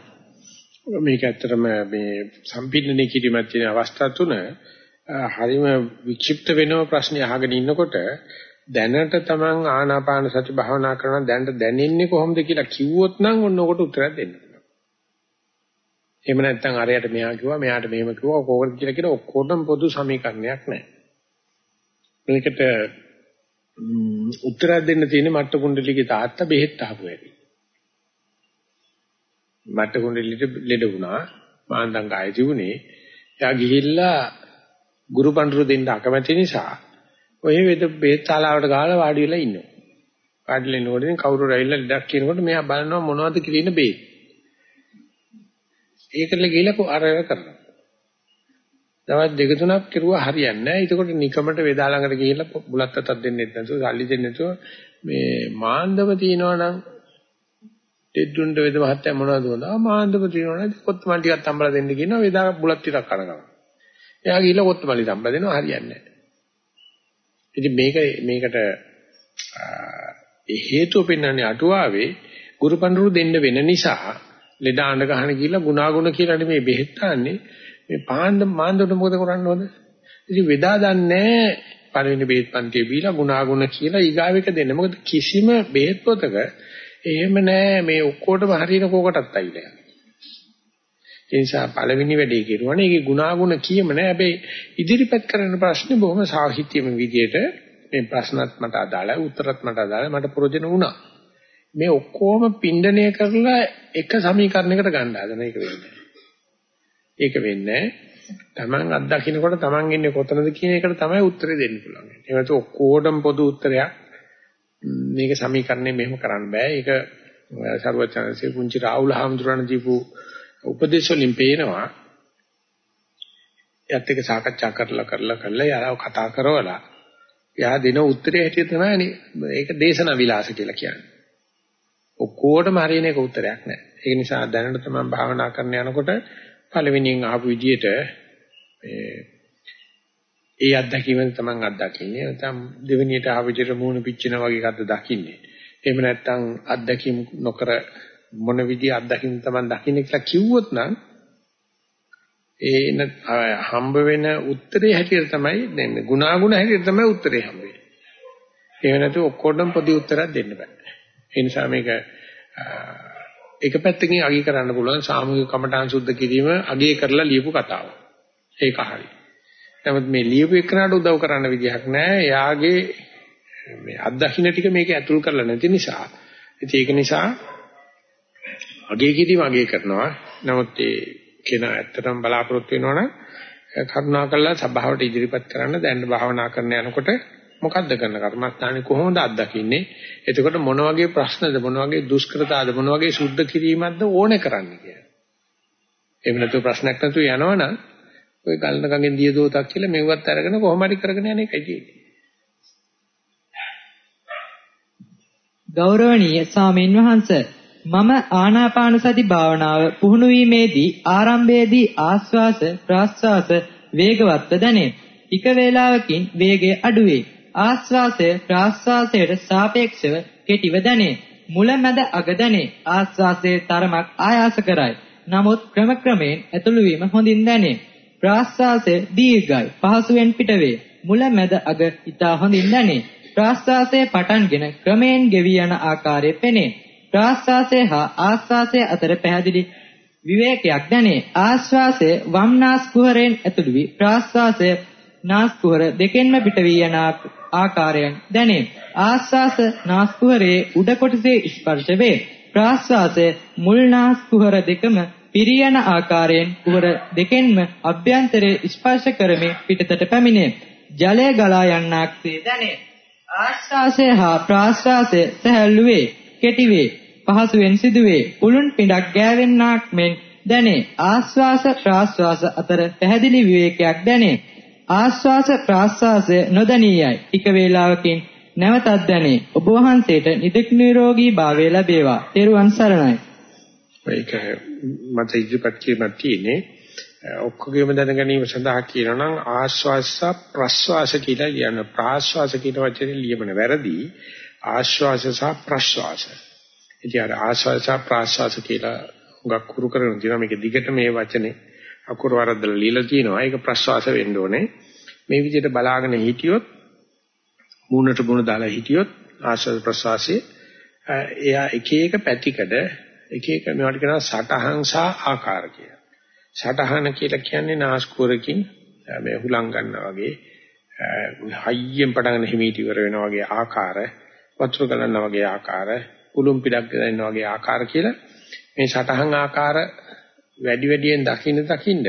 Speaker 1: මේක ඇත්තටම මේ සම්පින්නණය කිරීමක් තියෙන අවස්ථා තුන. හරිම වික්ෂිප්ත වෙනව ප්‍රශ්නේ අහගෙන ඉන්නකොට දැනට තමන් ආනාපාන සති භාවනා කරන දැනට දැනෙන්නේ කොහොමද කියලා කිව්වොත් නම් ඔන්න ඔකට උත්තරයක් දෙන්න පුළුවන්. එහෙම නැත්නම් අරයට මෙහා කිව්වා මෙයාට මෙහෙම කිව්වා කොහොමද කියලා කියන ඔක්කොටම පොදු සමීකරණයක් නැහැ. මේකට උත්තරයක් දෙන්න තියෙන්නේ මට්ට කුණ්ඩලිගේ තාත්තා බෙහෙත් අහපු හැටි. මට්ට කුණ්ඩලිට ලෙඩ වුණා මාන්දම් කාය තිබුණේ. එයා ගිහිල්ලා ගුරු පඬුරු දෙන්න අකමැති නිසා ඔය වේද බේත් ශාලාවට ගහලා වාඩි වෙලා ඉන්නවා. වාඩිලා ඉන්නකොට ඉතින් කවුරු රැවිලා ලඩක් කියනකොට මෙයා බලනවා මොනවද කියන බේත්. ඒකල ගිහලා අර කරනවා. දවස් දෙක තුනක් කෙරුවා හරියන්නේ නැහැ. ඒකකොට නිකමට වේදා ළඟට ගිහිල්ලා බුලත් අතක් දෙන්නෙත් නැතුව, සල්ලි දෙන්නෙත් නැතුව මේ මාන්දව තියනවනම් දෙද්දුන්ට වේද මහත්තයා මොනවද හොඳ? ආ මාන්දව තියනවනම් කොත්මල් ටිකක් තම්බලා දෙන්න කියනවා වේදා බුලත් ටිකක් කනගම. එයා ගිහිල්ලා කොත්මල් තම්බලා දෙනවා හරියන්නේ නැහැ. ඉතින් මේක මේකට හේතුව පෙන්වන්නේ අටුවාවේ ගුරු පඬුරු දෙන්න වෙන නිසා ලෙඩ ආඬ ගහන කියලා ගුණාගුණ කියලා නෙමෙයි බෙහෙත් ගන්නනේ මේ පාන්ද මාන්දට මොකද කරන්න ඕද ඉතින් වෙදා දන්නේ පළවෙනි බෙහෙත් පන්තිය බීලා ගුණාගුණ කියලා ඊගාවෙක දෙන්න. මොකද කිසිම බෙහෙත් පොතක එහෙම නෑ. මේ ඔක්කොටම හරියන කෝකටත් අයිලා ඒ නිසා පළවෙනි වැඩේ කෙරුවනේ. ඒකේ ගුණාගුණ කියම නෑ. හැබැයි ඉදිරිපත් කරන ප්‍රශ්නේ බොහොම සාහිත්‍යමය විදියට මේ ප්‍රශ්නත් මට අදාළයි උත්තරත් මට අදාළයි. මට ප්‍රයෝජන වුණා. මේ ඔක්කොම පින්ඩණය කරලා එක සමීකරණයකට ගන්න හදන එක වෙන්නේ ඒක වෙන්නේ තමන් අත්දකින්නකොට තමන් ඉන්නේ කොතනද කියන එකට තමයි උත්තරේ දෙන්න පුළුවන්. ඒ වගේ ඔක්කොටම පොදු උත්තරයක්. මේක සමීකරණය මෙහෙම කරන්න බෑ. ඒක සර්වචනසේ පුංචි රාහුල හාමුදුරන් දීපු උපදේශ වලින් පේනවා එයත් එක්ක සාකච්ඡා කරලා කරලා කරලා යාරව කතා කරවලා එයා දෙන උත්තරේ හැටියට තමයි මේක දේශනා විලාස කියලා කියන්නේ. ඔක්කොටම හරියන එක උත්තරයක් නෑ. ඒ නිසා දැනට තමයි භාවනා කරන්න යනකොට පළවෙනියෙන් ආපු විදියට මේ ඒ අත්දැකීමෙන් තමයි අත්දකින්නේ. නැත්නම් දෙවෙනියට ආපු විදියට මූණ පිච්චෙන වගේ එකක්ද දකින්නේ. එහෙම නැත්නම් අත්දැකීම් නොකර මොන විදිහ අත්දකින්න තමයි දකින්න කියලා කිව්වොත් නම් ඒන හම්බ වෙන උත්තරේ හැටියට තමයි දෙන්නේ. ගුණාගුණ හැටියට තමයි උත්තරේ හම්බ වෙන්නේ. එහෙම නැතු ඔක්කොටම පොඩි උත්තරයක් දෙන්න බෑ. ඒ නිසා මේක එක පැත්තකින් අගය කරන්න පුළුවන් සාමූහික කමඨාන් සුද්ධ කිරීම අගය කරලා ලියපු කතාව. ඒක හරි. නමුත් මේ ලියපු එකනට උදව් කරන්න විදිහක් නැහැ. එයාගේ මේ අත්දකින්න ටික මේක ඇතුල් කරලා නැති නිසා. ඉතින් ඒක නිසා අගේ කිරීම අගේ කරනවා. නමුත් ඒ කෙනා ඇත්තටම බලාපොරොත්තු වෙනවනම් කරුණාකරලා සභාවට ඉදිරිපත් කරන්න දැන් භාවනා කරන්න යනකොට මොකද්ද කරන කර්මස්ථානේ කොහොමද අත්දකින්නේ? එතකොට මොන වගේ ප්‍රශ්නද මොන වගේ දුෂ්කරතාද මොන වගේ සුද්ධ කිරීමක්ද ඕනේ කරන්නේ කියලා. එහෙම නැතුව ප්‍රශ්නයක් නැතුව යනවනම් ඔය ගල්න ගඟෙන් දිය දෝතක් කියලා මෙව්වත් අරගෙන කොහොම හරි කරගෙන යන එකයි තියෙන්නේ.
Speaker 2: ගෞරවනීය සාමීන් වහන්ස මම ආනාපාන සති භාවනාව පුහුණු වීමේදී ආරම්භයේදී ආස්වාස ප්‍රාස්වාස වේගවත්ව දැනේ. ටික වේලාවකින් වේගය අඩු වේ. ආස්වාසය ප්‍රාස්වාසයට සාපේක්ෂව කෙටිව දැනේ. මුල මැද අග දැනේ. ආස්වාසයේ තරමක් ආයාස කරයි. නමුත් ක්‍රම ක්‍රමයෙන් ඇතුළු වීම හොඳින් දැනේ. ප්‍රාස්වාසය දීර්ඝයි. පහසුවෙන් පිටවේ. මුල මැද අග ඉතා හොඳින් දැනේ. ප්‍රාස්වාසයේ පටන්ගෙන ක්‍රමයෙන් ගෙවි යන ආකාරය පෙනේ. ප්‍රාස්වාසය හා ආස්වාසය අතර පැහැදිලි විවේකයක් දැනේ. ආස්වාසය වම් නාස් කුහරයෙන් ඇතුළු වී ප්‍රාස්වාසය නාස් කුහර දෙකෙන්ම පිට වී යන ආකාරයෙන් දැනේ. ආස්වාස නාස් කුහරයේ උඩ කොටසේ ස්පර්ශ වේ. ප්‍රාස්වාසය මුල් නාස් කුහර දෙකම පිරියන ආකාරයෙන් කුහර දෙකෙන්ම අභ්‍යන්තරයේ ස්පර්ශ කරමින් පිටතට පැමිණේ. ජලය ගලා යන්නක්සේ දැනේ. ආශ්වාසය හා ප්‍රාශ්වාසය සැහැල්ලු වේ, කෙටි වේ, පහසුවෙන් සිදුවේ. උලුන් පිටක් ගෑවෙන්නක් මෙන් දැනේ. ආශ්වාස ප්‍රාශ්වාස අතර පැහැදිලි විවේකයක් දැනේ. ආශ්වාස ප්‍රාශ්වාසය නොදැනියයි. ටික වේලාවකින් නැවතත් දැනේ. ඔබ වහන්සේට නිදුක් නිරෝගී භාවය ලැබේවා. ත්වන් සරණයි.
Speaker 1: ඒක මත ඉදිරිපත් කිරීමක් තියෙන්නේ. ඔක්කොගේම දැන ගැනීම සඳහා කියනවා නම් ආශ්වාස ප්‍රශ්වාස කියලා කියන ප්‍රාශ්වාස කියන වචනේ ලියමන වැරදි ආශ්වාස සහ ප්‍රශ්වාස. ඉතින් අර ආශ්වාස ප්‍රාශ්වාස කියලා හුඟක් කුරු කරගෙන තියෙනවා මේක දිගට මේ වචනේ අකුරු වරද්දලා ලියලා තියෙනවා ඒක ප්‍රශ්වාස වෙන්න ඕනේ. මේ විදිහට බලාගෙන හිටියොත් මූණට මූණ දාලා හිටියොත් ආශ්වාස ප්‍රශ්වාසයේ එයා එක එක පැතිකඩ එක එක මේවට කියනවා සටහන් සහ ආකාර කියලා. සටහන කියලා කියන්නේ නාස්කුරකින් මේ හුලං ගන්නවා වගේ හයියෙන් පටන් හිමීටි ඉවර වෙනවා වගේ ආකාර වතුර ගලනවා වගේ ආකාර කුළුම් පිටක් ගන්නවා වගේ ආකාර කියලා මේ සටහන් ආකාර වැඩි වැඩියෙන් දකින්න දකින්න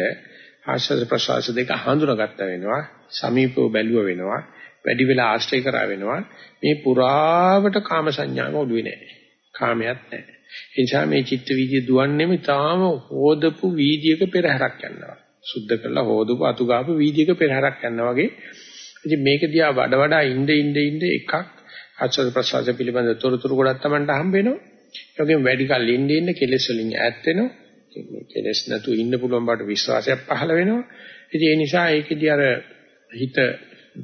Speaker 1: ආශ්වාස ප්‍රශ්වාස දෙක හඳුනාගත්ත වෙනවා සමීපව බැලුව වෙනවා වැඩි වෙලා ආශ්‍රය කරා වෙනවා මේ පුරාවට කාම සංඥාව ඔළුවේ නැහැ කාමයක් නැහැ ඒ නිසා මේ චිත්ත වීදිය දුවන්නේම තාම හොදපු වීදියක පෙරහැරක් යනවා. සුද්ධ කරලා හොදපු අතුගාපු වීදියක පෙරහැරක් යනවා වගේ. ඉතින් මේක දිහා වඩ වඩා ඉnde ඉnde ඉnde එකක් ආස්වාද ප්‍රසවාස පිළිබඳ තොරතුරු ගොඩක් Tamanට හම්බ වෙනවා. ඒ වගේම වැඩි කල් ඉnde ඉnde කෙලෙස් වලින් ඈත් වෙනවා. කෙලෙස් නැතු ඉන්න පුළුවන් බවට විශ්වාසයක් පහළ වෙනවා. ඉතින් ඒ නිසා ඒකෙදී අර හිත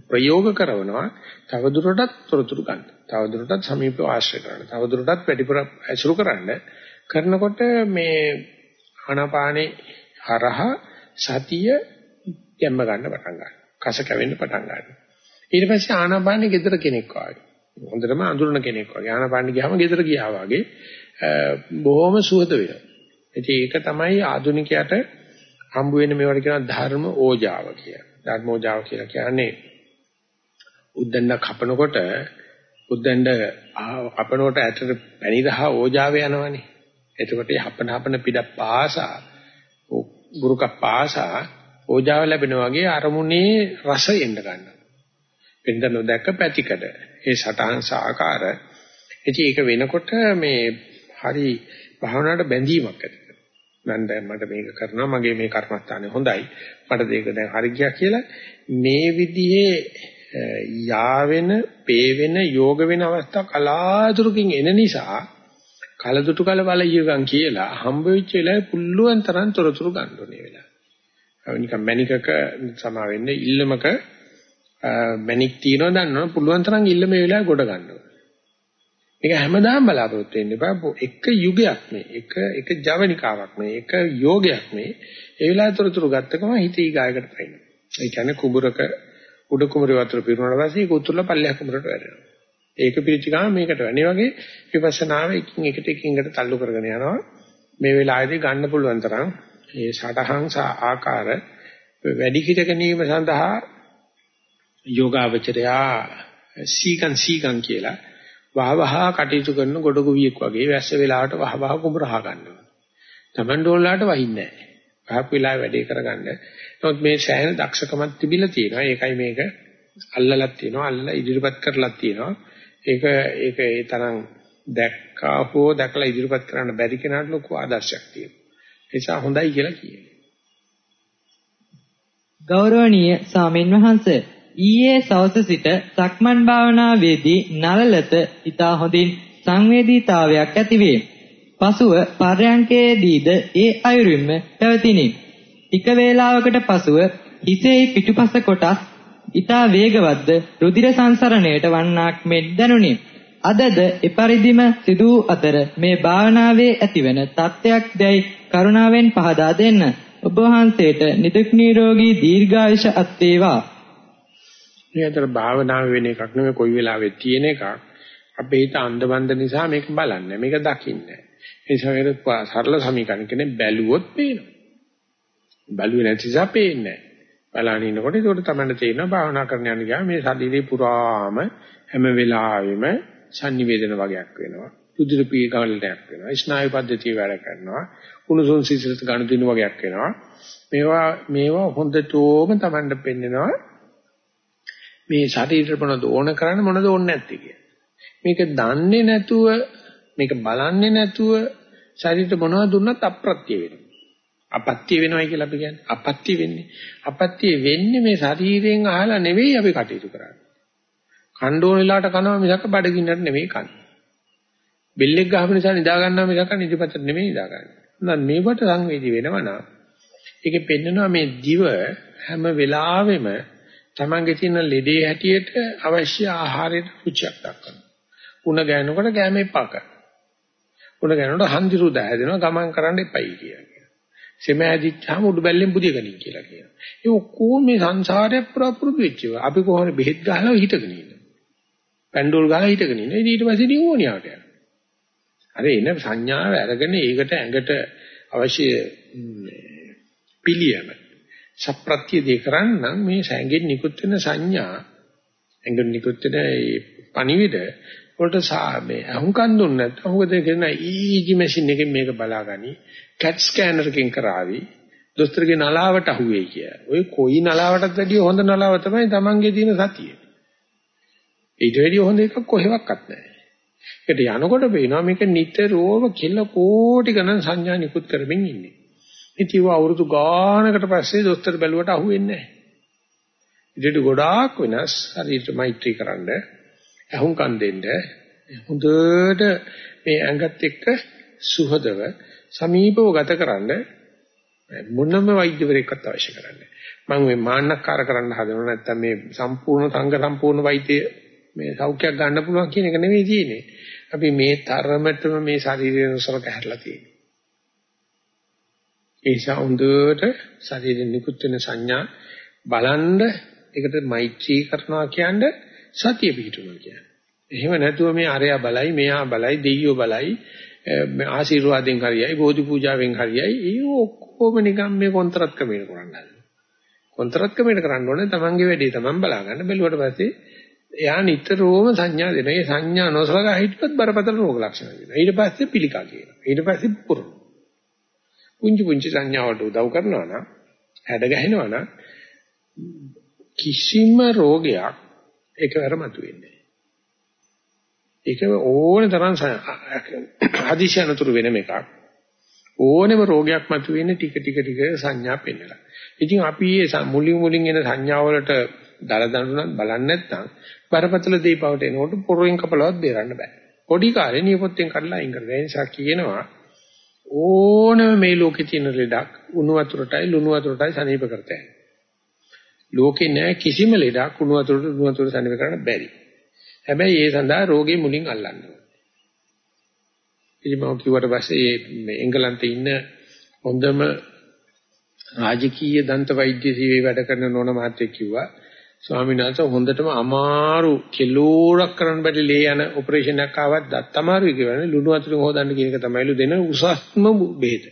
Speaker 1: ප්‍රයෝග කරනවා තවදුරටත් තොරතුරු ගන්න. තවදුරටත් සමීපව ආශ්‍රය කරන්න. තවදුරටත් වැඩිපුර ඇසුරු කරන්න. කරනකොට මේ ආනාපානේ හරහා සතිය යම්ම ගන්න පටන් ගන්නවා. කස කැවෙන්න පටන් ගන්නවා. ඊට පස්සේ ආනාපානේ gedara කෙනෙක් වගේ. හොඳටම අඳුරන කෙනෙක් වගේ. ආනාපානේ ගියාම gedara ගියා වගේ බොහොම සුවද වෙනවා. ඉතින් ඒක තමයි ආධුනිකයට හම්බ වෙන මේවට කියන ධර්ම ඕජාව කියලා. ධර්ම ඕජාව කියලා කියන්නේ උද්දණ්ඩ කපනකොට උද්දණ්ඩ කපනකොට ඇටට පැණි රහ ඕජාව යනවනේ. එතකොට හපන හපන පිට පාසා බුරුක පාසා ඕජාව ලැබෙන වගේ අරමුණේ රස එන්න ගන්නවා. වෙනද නොදැක්ක පැතිකඩ ඒ සටහන් සාකාර ඉතින් ඒක වෙනකොට මේ හරි භාවනාවට බැඳීමක් ඇති කරනවා. මම දැන් මට මේක කරනවා මගේ මේ කර්මස්ථානේ හොඳයි. මට මේක දැන් හරි ගියා කියලා මේ විදිහේ යාවෙන, පේවෙන, යෝග වෙන අවස්ථා කලාතුරකින් එන නිසා කලදුටු කල බලයියගම් කියලා හම්බ වෙච්ච වෙලාවේ පුල්ලුවන් තරම් තොරතුරු ගන්න ඕනේ වෙලාව. නිකන් මැනිකක සමා වෙන්නේ ඉල්ලමක මැනික් තියනවා දන්නවනම් පුළුවන් තරම් ඉල්ලම මේ වෙලාවේ ගොඩ ගන්න ඕනේ. මේක හැමදාම බලාපොරොත්තු වෙන්න එපා. එක යුගයක් මේ. එක එක ජවනිකාවක් මේ. එක යෝගයක් මේ. ඒ වෙලාවේ තොරතුරු ගත්තකම හිතේ ගායකට පයින්න. ඒ කියන්නේ කුඹරක උඩ කුමරේ වතුර පිරුණාට පස්සේ ඒක උතුරලා පල්ලෙහා කුමරට වැටෙනවා. ඒක පිළිච්ච ගමන් මේකට වෙන්නේ වගේ විපස්සනාව එකින් එකට එකින් එකට තල්ලු කරගෙන යනවා. මේ වෙලාවේදී ගන්න පුළුවන් තරම් මේ සටහන් සහ ආකාර වැඩි කිර ගැනීම සඳහා යෝගාවචරයා සීකන් සීකන් කියලා වහවහ කටයුතු කරන ගොඩගුවියෙක් වගේ වැස්ස වෙලාවට වහවහ කුඹරහා ගන්නවා. Taman ඩෝල්ලාට වහින්නේ නැහැ. පහක් වෙලාව වැඩේ කරගන්න. නමුත් මේ සෑහෙන දක්ෂකමක් තිබිලා තියෙනවා. ඒකයි මේක අල්ලලක් තියෙනවා. අල්ලලා ඉදිරිපත් කරලක් තියෙනවා. ඒක ඒක ඒ තරම් දැක්කා හෝ දැකලා ඉදිරිපත් කරන්න බැරි කෙනාට ලොකු ආදර්ශයක් තියෙනවා. ඒ නිසා හොඳයි කියලා කියනවා.
Speaker 2: ගෞරවනීය සාමින් වහන්සේ ඊයේ සවස සිට සක්මන් භාවනාවේදී නලලත ඊතා හොඳින් සංවේදීතාවයක් ඇතිවේ. පසුව පර්යංකයේදීද ඒ අයුරින්ම පැවතිනි. ටික වේලාවකට පසුව හිසේ පිටුපස කොටස් ඊතා වේගවත්ද රුධිර සංසරණයට වන්නක් මෙන් දැනුනි. අදද එපරිදිම සිදු අතර මේ භාවනාවේ ඇතිවන තත්ත්වයක් දැයි කරුණාවෙන් පහදා දෙන්න. ඔබ වහන්සේට නිදුක් නිරෝගී දීර්ඝායුෂ අත් වේවා.
Speaker 1: මේ අතර භාවනාව වෙන එකක් නෙමෙයි කොයි වෙලාවෙත් තියෙන එකක්. අපේ හිත අන්ධබන්ද නිසා මේක බලන්නේ මේක දකින්නේ. ඒ නිසා ඒක සරල සමීකරණ කියන්නේ බැලුවොත් පේනවා. බැලුවේ නැති නිසා පේන්නේ නැහැ. බලන ඉන්නකොට ඒකට තමයි තේරෙනවා භාවනා කරන යන ගියාම මේ ශරීරේ පුරාම හැම වෙලාවෙම sannivedana වගේක් වෙනවා. රුධිර පීඩනයක් වෙනවා. ස්නායු පද්ධතිය වැඩ කරනවා. කුණුසුන් සිසිලත ගණු දිනු වගේක් වෙනවා. මේවා මේවා හොඳටම Tamanට පෙන්නනවා. මේ ශරීරෙට මොනවද ඕන කරන්නේ මොනවද ඕනේ නැත්තේ කියලා. මේක දන්නේ නැතුව මේක බලන්නේ නැතුව ශරීරෙට මොනවද දුන්නත් අප්‍රත්‍ය වෙනවා. අපත්‍ය වෙනවයි කියලා අපි කියන්නේ. අපත්‍ය වෙන්නේ. අපත්‍ය වෙන්නේ මේ ශරීරයෙන් අහලා නෙවෙයි අපි කටයුතු කරන්නේ. කණ්ඩෝන වෙලාවට කනවා මිසක් බඩගින්නට නෙවෙයි කන්නේ. බෙල්ලෙක් ගහපු නිසා නිදා ගන්නවා මිසක් නිදිපතට නෙවෙයි නිදා ගන්න. නැත්නම් මේවට සංවේදී වෙනවනම් ඒකෙ පෙන්නනවා මේ දිව හැම වෙලාවෙම තමන්ගේ තියෙන ලෙඩේ හැටියට අවශ්‍ය ආහාරයට රුචියක් දක්වනවා. උණ ගෑනකොට ගෑම එපා කරනවා. උණ ගෑනකොට හන්දි රුද හැදෙනවා ගමන් කරන්න එපයි කියලා. සෙම ඇදිච්චාම උඩු බැල්ලෙන් බුදිය ගනින් කියලා කියනවා. ඒ ඔක්කොම මේ සංසාරයක් පුරා පුරුදු වෙච්චව. අපි කොහොමද බෙහෙත් ගහලා හිටගෙන ඉන්නේ. පැන්ඩෝල් ගහලා හිටගෙන ඉන්නේ. ඊට පස්සේ නියෝනියාට යනවා. අර එන සංඥාව අරගෙන ඒකට ඇඟට අවශ්‍ය පිළියම සප්‍රත්‍ය දෙ කරන්නම් මේ සැඟෙන් නිකුත් වෙන සංඥා ඇඟෙන් නිකුත් වෙන ඒ පණිවිඩ වලට සාමේ අහුම්කන් දුන්නේ නැත්නම් මොකද කරන ඊජි මැෂින් එකෙන් මේක බලාගනි කැට් ස්කෑනර් එකෙන් කරાવી දොස්තරගේ නලාවට අහුවේ කිය. ඔය කොයි නලාවටත් වැඩිය හොඳ නලාව තමයි Tamange තියෙන සතිය. ඊට වැඩිය හොඳ එකක් කොහෙවත් නැහැ. ඒකට යනකොට පේනවා මේක නිතරම කෙල කෝටි ගණන් සංඥා නිකුත් කරමින් ඉන්නේ. ඉතින් ඒව අවුරුදු ගානකට පස්සේ දොස්තර බැලුවට අහුවෙන්නේ නැහැ. ඉතින් ගොඩාක් වෙනස් හරියට මෛත්‍රී කරන්න, අහුම්කම් දෙන්න, හොඳට මේ ඇඟත් එක්ක සුහදව සමීපව ගතකරන මොනම වෛද්‍යවරයෙක්වත් අවශ්‍ය කරන්නේ මම මේ මාන්නක්කාර කරන්න හදනව නැත්තම් මේ සම්පූර්ණ සංඝ සම්පූර්ණ වෛද්‍ය මේ සෞඛ්‍යයක් ගන්න පුළුවන් කියන එක නෙවෙයි තියෙන්නේ. අපි මේ තරමටම මේ ශරීරය නොසලක හැරලා තියෙන්නේ. ඒ නිසා හොඳට ශරීරෙ නිකුත් වෙන සංඥා බලන්න ඒකට මෛත්‍රී කරනවා කියන්නේ සතිය පිහිටුනවා කියන්නේ. එහෙම නැතුව මේ අරයා බලයි මෙයා බලයි දෙයියෝ බලයි ආශිර්වාදෙන් හරියයි බෝධි පූජාවෙන් හරියයි ඒ ඔක්කොම නිකම් මේ කොන්තරත් ක්‍රමයට කරන්නේ. කොන්තරත් ක්‍රමයට කරන්න ඕනේ තමන්ගේ වැඩේ තමන් බලා ගන්න බැලුවට පස්සේ එයා නිතරම සංඥා දෙනවා. ඒ සංඥා නොසලකා හිටපත් බරපතල රෝග ලක්ෂණ වෙනවා. ඊට පස්සේ පිළිකා කියනවා. ඊට පස්සේ පුරුදු. පුංචි පුංචි සංඥාවට උදව් කරනවා නම් හැඩ ගැහෙනවා නම් කිසිම රෝගයක් එකවර මතුවෙන්නේ ඒක ඕන තරම් හදිසි අනතුරු වෙනම එකක්. ඕනෙම රෝගයක් මතුවෙන්නේ ටික ටික ටික සංඥා පෙන්නලා. ඉතින් අපි මේ මුලින් මුලින් එන සංඥා වලට දල දඬුනක් බලන්නේ නැත්නම් බරපතල දීපවට එනකොට පොරෙන් කපලවත් බේරන්න බෑ. පොඩි කාලේ නියපොත්තෙන් කඩලා අයින් කරලා. ඒ නිසා කියනවා ඕනම මේ ලෝකේ තියෙන ලෙඩක් උණු වතුරටයි ලුණු වතුරටයි සනීප කරතයි. ලෝකේ නෑ කිසිම ලෙඩක් උණු වතුරට ලුණු වතුරට සනීප කරන්න බැරි. හැබැයි ඒ සඳහා රෝගේ මුලින් අල්ලන්න ඕනේ. ඉතින් මම කිව්වට පස්සේ මේ එංගලන්තේ ඉන්න හොඳම රාජකීය දන්ත වෛද්‍ය සේවයේ වැඩ කරන නෝන මහත්තයෙක් කිව්වා ස්වාමීන් වහන්සේ හොඳටම අමාරු කිලෝරක් කරන්න බැරි ලේ යන ඔපරේෂන් එකක් ආවත් දත් අමාරුයි කියවනේ ලුණු වතුරෙන් හොදන්න කියන එක තමයිලු දෙන උසස්ම බෙහෙත.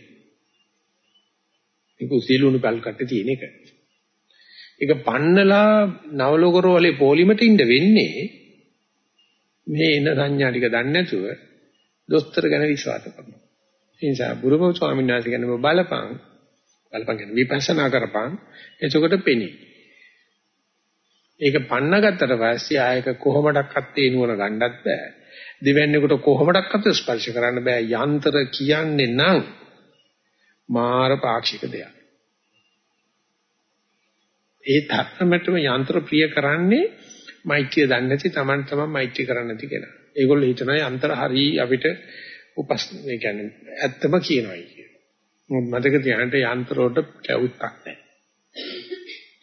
Speaker 1: ඒක උසිලුණු පල් කට්ටේ තියෙන එක. ඒක පන්නලා නවලෝකරෝලේ පොලිමට ඉන්න වෙන්නේ මේ එන සංඥා ටික දන්නේ නැතුව දොස්තර ගැන විශ්වාස කරනවා. ඒ නිසා බුරුම ස්වාමීන් වහන්සේ කියන්නේ බලපං බලපං කියන්නේ විපස්සනා කරපං එතකොට පෙනේ. ඒක පන්න ගත්තට පස්සේ ආයක කොහොමඩක්වත් ඒ නුවණ ගන්නත් බෑ. දෙවැන්නේකට කොහොමඩක්වත් ස්පර්ශ කරන්න බෑ. යන්ත්‍ර කියන්නේ නම් මාර පාක්ෂික දෙයක්. ඒ තරමටම යන්ත්‍ර ප්‍රිය කරන්නේ මෛත්‍රිය දන්නේ නැති Taman තමයි මෛත්‍රී කරන්න නැති කෙනා. ඒගොල්ලෝ හිතනවා යන්ත්‍ර හරි අපිට උපස් මේ කියන්නේ ඇත්තම කියනවායි කියලා. මොකද මතක තියාගන්න යන්ත්‍ර වලට කැවුත්තක් නැහැ.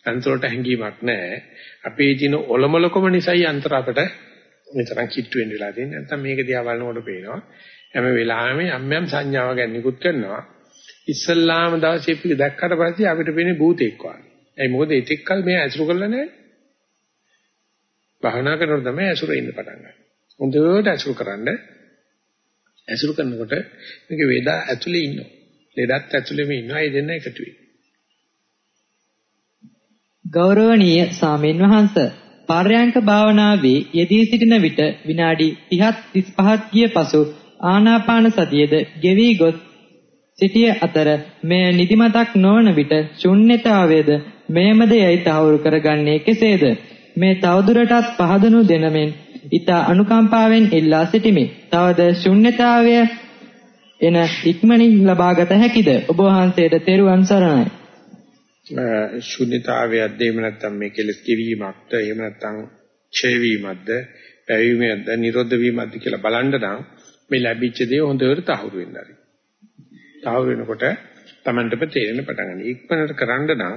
Speaker 1: යන්ත්‍ර වලට හැංගීමක් නැහැ. අපේ දින ඔලොමලකම නිසා යන්ත්‍ර අපට මෙතරම් කිට්ටු වෙන්න වෙලා තියෙන්නේ. නැත්නම් මේක දිහා බලනකොට පේනවා හැම වෙලාවෙම යම් යම් සංඥාව ගැන නිකුත් කරනවා. ඉස්සල්ලාම දවසේ පිළි දැක්කට පස්සේ අපිට පේන්නේ භූතෙක් වගේ. ඒ මොකද ඒතික්කල් මේ ඇසුරු කරලා නැහැ. භාවනා කරනකොට තමයි ඇසුර ඉන්න පටන් ගන්න. හොඳට ඇසුරු කරන්න ඇසුරු කරනකොට මේක වේදා ඇතුලේ ඉන්නවා. ලෙඩත් ඇතුලේම ඉන්නවා. ඒ දෙන්න එකතු වෙයි.
Speaker 2: ගෞරවනීය සාමීන් වහන්ස පාර්යංක භාවනාවේ යෙදී සිටින විට විනාඩි 30 35ක් ගිය පසු ආනාපාන සතියද ගෙවි ගොස් සිටිය අතර මෙය නිදිමතක් නොවන විට ශුන්්‍යතාවයේද මෙයමද යයි තහවුරු කරගන්නේ කෙසේද මේ තවදුරටත් පහදනු දෙනමෙන් ඊට අනුකම්පාවෙන් ඉල්ලා සිටිමි. තවද ශුන්්‍යතාවය එන ඉක්මනින් ලබාගත හැකිද? ඔබ වහන්සේට තෙරුවන් සරණයි.
Speaker 1: ශුන්්‍යතාවයක්ද එහෙම නැත්නම් මේ කෙලස් කිවීමක්ද එහෙම නැත්නම් ඡේ වීමක්ද පැවීමක්ද නිරෝධ වීමක්ද කියලා බලන්න නම් මේ ලැබිච්ච දේ හොඳට තහවුරු වෙන්න හරි. තහවුරු වෙනකොට Tamanටම තේරෙන පටන් ගන්න. ඉක්මනට කරන්න නම්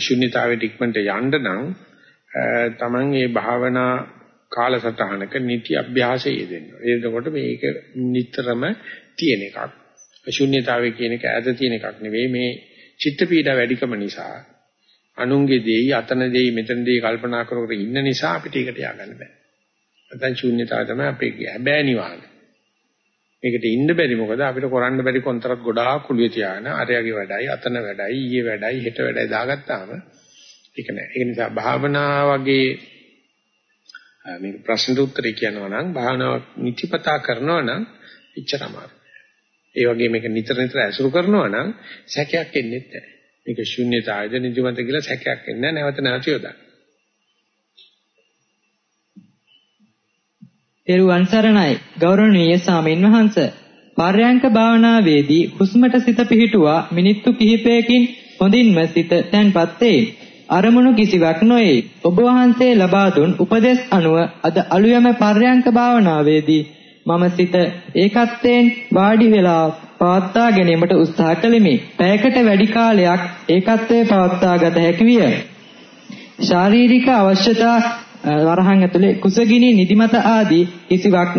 Speaker 1: ශුන්්‍යතාවයට ඉක්මනට යන්න නම් Taman මේ භාවනා කාලසටහනක නිති අභ්‍යාසය දෙන්න. එතකොට මේක නිතරම තියෙන එකක්. ශුන්්‍යතාවය කියන එක ඈත තියෙන එකක් නෙවෙයි මේ චිත්ත පීඩා වැඩිකම නිසා අනුන්ගේ දෙයි අතන දෙයි මෙතන දෙයි කල්පනා කර කර ඉන්න නිසා අපිට ඒකට ය아가න්න බෑ. නැත්නම් ශූන්‍යතාවය තමයි අපේ හැබෑ නිවන. මේකට ඉන්න බැරි මොකද අපිට කරන්න බැරි කොන්තරත් ගොඩාක් කුලිය තියාගෙන අරයාගේ වැඩයි අතන වැඩයි ඊයේ වැඩයි හෙට වැඩයි දාගත්තාම ඒක නෑ. ඒ නිසා භාවනා වගේ මේක ප්‍රශ්නට උත්තරේ කියනවා නම් භාවනාව නිතිපතා කරනවා නම් එච්චර අමාරුයි. ඒ වගේ මේක නිතර නිතර ඇසුරු කරනවා නම් සැකයක් එන්නේ නැහැ. මේක ශුන්‍යතාවයද නිදිමත කියලා සැකයක් එන්නේ නැහැ නැවත නැවත යොදා.
Speaker 2: තෙරුවන් සරණයි ගෞරවනීය සාමින් වහන්ස පාර්යංක භාවනාවේදී හුස්මට සිත පිහිටුවා මිනිත්තු කිහිපයකින් හොඳින්ම සිත තැන්පත් වේ. අරමුණු කිසිවක් නොවේ. ඔබ වහන්සේ ලබා දුන් උපදෙස් අනුව අද අලුයම පර්යංක භාවනාවේදී මම සිත ඒකත්වයෙන් වාඩි වෙලා පවත්වා ගැනීමට උත්සාහ කළෙමි. පැයකට වැඩි කාලයක් ඒකත්වයේ පවත්වා ගත හැකි විය. ශාරීරික අවශ්‍යතා වරහන් ඇතුලේ කුසගිනි නිදිමත ආදී කිසිවක්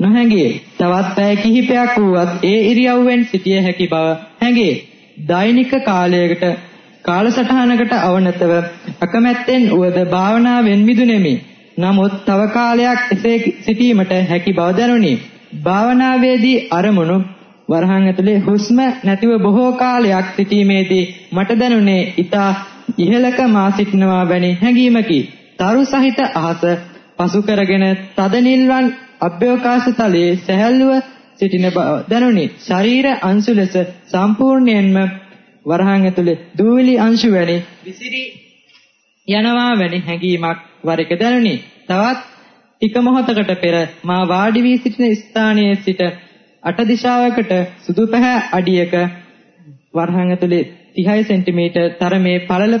Speaker 2: නොහැඟේ. තවත් පැය කිහිපයක් වුවත් ඒ ඉරියව්වෙන් සිටිය හැකි බව හැඟේ. දෛනික කාලයකට කාලසටහනකට අවනතව අකමැත්තෙන් උවද භාවනාවෙන් මිදුනේමි. නමුත් තව කාලයක් එසේ සිටීමට හැකි බව දැනුනි. භාවනාවේදී අරමුණු වරහන් ඇතුලේ හුස්ම නැතිව බොහෝ කාලයක් සිටීමේදී මට දැනුනේ ඊතා ඉහළක මා සිටනවා වැනි හැඟීමකි. තරු සහිත අහස පසු කරගෙන තද නිල්වන් අභ්‍යවකාශ තලයේ සැහැල්ලුව සිටින බව දැනුනි. ශරීර අංශු ලෙස සම්පූර්ණයෙන්ම වරහන් ඇතුලේ දූවිලි අංශු වැනි විසිරි යනවා වැනි හැඟීමක් වර එක දැනුනි. තවත් ටික මොහොතකට පෙර මා වාඩි වී සිටින ස්ථානයේ සිට අට දිශාවකට සුදු පැහැ අඩියක වරහන් ඇතුලේ 30 සෙන්ටිමීටර් තරමේ පළල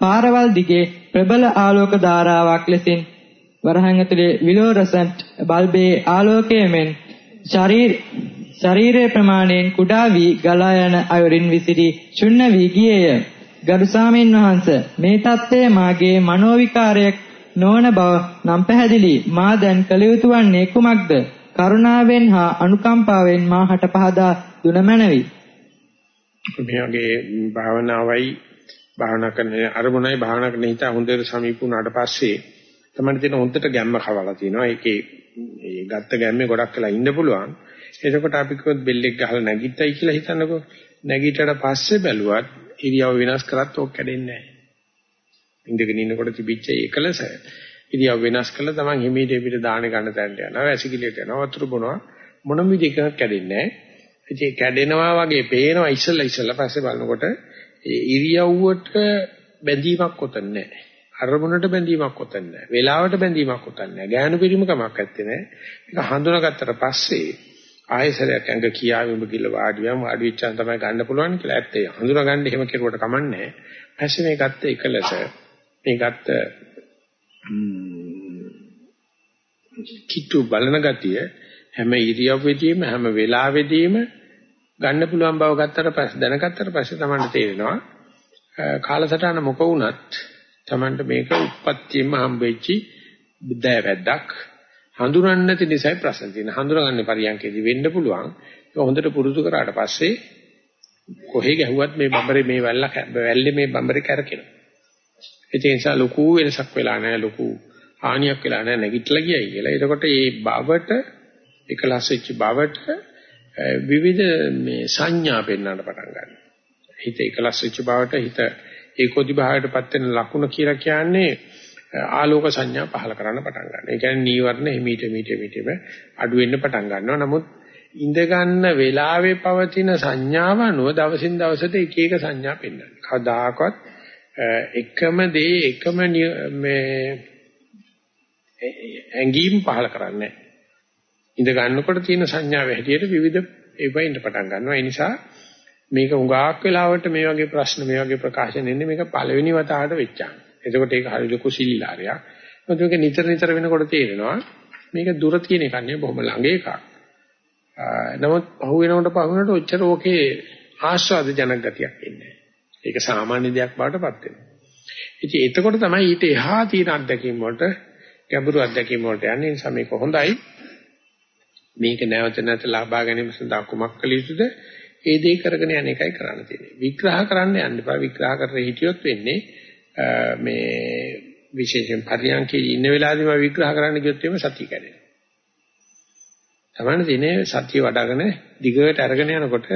Speaker 2: පාරවල් දිගේ ප්‍රබල ආලෝක ධාරාවක් ලෙසින් වරහන් ඇතුලේ විලෝරසන්ට් බල්බේ ආලෝකයෙන් ශරීර ශරීරයේ ප්‍රමාණයෙන් කුඩා වී ගලා යන අයුරින් විසිරි ශුන්‍ය වී ගියේය. ගරු සාමීන් වහන්ස මේ தත්ත්වය මාගේ මනෝවිකාරයක් නොවන බව නම් පැහැදිලි. මා දැන් කළ යුතු වන්නේ කුමක්ද? කරුණාවෙන් හා අනුකම්පාවෙන් මාහට පහදා දුන මැනවි.
Speaker 1: මේ වගේ භාවනාවයි භාවනා කරන අරමුණයි භාවනා කරන හිත හොඳට සමීප වුණාට පස්සේ තමයි තියෙන හොඳට ගැම්ම කවලා තිනවා. ඒකේ ඒ ගත්ත ගැම්මේ ගොඩක් වෙලා ඉන්න පුළුවන්. එතකොට අපි කිව්වොත් බෙල්ලෙක් ගහලා නැගිට්ටයි කියලා හිතන්නකෝ. නැගිටට පස්සේ බැලුවත් ඉරියව් වෙනස් කරත් ඕක කැඩෙන්නේ නැහැ. ඉඳගෙන ඉන්නකොට තිබිච්ච ඒකලස ඉරියව් වෙනස් කළා තමන් හිමීට පිට දාහනේ ගන්න තැනට යනවා. වැසිකිළියට යනවා. වතුර බොනවා. මොනම විදිහකට කැඩෙන්නේ නැහැ. ඉතින් කැඩෙනවා වගේ පේනවා ඉස්සෙල්ලා ඉස්සෙල්ලා පස්සේ බලනකොට ඒ ඉරියව්වට බැඳීමක් ඔතන නැහැ. අරමුණට බැඳීමක් ඔතන නැහැ. වේලාවට බැඳීමක් ඔතන නැහැ. ඥාන පිරිමකමක් ඇත්තේ නැහැ. මේක හඳුනාගත්තට පස්සේ ආයසරයක් ඇඟ කියාවෙම කිල්ල වාඩියම වාඩි වෙච්චාන් තමයි ගන්න පුළුවන් කියලා ඇත්තේ. හඳුනා ගන්න එහෙම කෙරුවට කමන්නේ. පස්සේ මේ ගත්ත එකලස මේ ගත්ත කිට්ටු බලන ගතිය හැම ඉරියව්වෙදීම හැම වෙලාවෙදීම ගන්න පුළුවන් බව ගත්තට පස්සේ දැනගත්තට පස්සේ තමයි තේරෙනවා කාලසටහන මොක වුණත් Tamanට මේක උප්පත්තියෙම හම්බෙච්චි බුද්ධයවැද්දක් හඳුනන්නේ නැති නිසායි ප්‍රශ්න තියෙන්නේ. හඳුනගන්නේ පරියන්කේදී වෙන්න පුළුවන්. ඒක හොඳට පුරුදු කරාට පස්සේ කොහේ ගැහුවත් මේ බම්බරේ මේ වැල්ල වැල්ලේ මේ බම්බරේ කැරකෙනවා. ඒ නිසා ලොකු වෙනසක් වෙලා නැහැ ලොකු හානියක් වෙලා නැහැ නැගිටලා ගියයි කියලා. එතකොට මේ බවට එකලස් වෙච්ච බවට විවිධ මේ සංඥා පෙන්වන්න පටන් ගන්නවා. හිත එකලස් වෙච්ච බවට හිත ඒකෝදි භාවයටපත් වෙන ලකුණ කියලා කියන්නේ ආලෝක සංඥා පහල කරන්න පටන් ගන්නවා. ඒ කියන්නේ නීවරණ හිමීට මීට මීටම අඩු වෙන්න පටන් ගන්නවා. නමුත් ඉඳ ගන්න වෙලාවේ පවතින සංඥාව අනුව දවසින් දවසට එක එක සංඥා පෙන්වනවා. කවදාකවත් එකම දේ එකම මේ ඇඟීම් පහල කරන්නේ ඉඳ ගන්නකොට තියෙන සංඥාව හැටියට විවිධ ඒවයින්ට පටන් ගන්නවා. ඒ නිසා මේක උඟාක් වෙලාවට මේ වගේ ප්‍රශ්න මේ වගේ ප්‍රකාශන එන්නේ මේක පළවෙනි වතාවට වෙච්චා. එතකොට ඒක හරි ලොකු සිල්ලාරයක්. මොකද මේක නිතර නිතර වෙනකොට තේරෙනවා මේක දුර තියෙන එකක් නෙවෙයි බොහොම ළඟ එකක්. නමුත් පහු වෙනකොට පහු වෙනකොට ඔච්චර ඕකේ ආස්වාද ජනක ගතියක් ඉන්නේ. ඒක සාමාන්‍ය දෙයක් බවට පත් වෙනවා. ඉතින් එතකොට තමයි ඊට එහා තියෙන අත්දැකීම් වලට ගැඹුරු අත්දැකීම් වලට යන්නේ. නිසා මේක හොඳයි. මේක නැවත නැවත ලබා ගැනීම සඳහා කුමක් කළ යුතුද? ඒ දේ කරගෙන යන එකයි කරන්න තියෙන්නේ. විග්‍රහ කරන්න යන්න එපා. විග්‍රහ කරලා හිටියොත් වෙන්නේ මේ විශේෂයෙන් පරියන්කේ ඉන්න වෙලාවෙදිම විග්‍රහ කරන්න ගියොත් එimhe සතිය කැඩෙනවා. තමයි දිනේ සතිය වඩ아가න දිගට අරගෙන යනකොට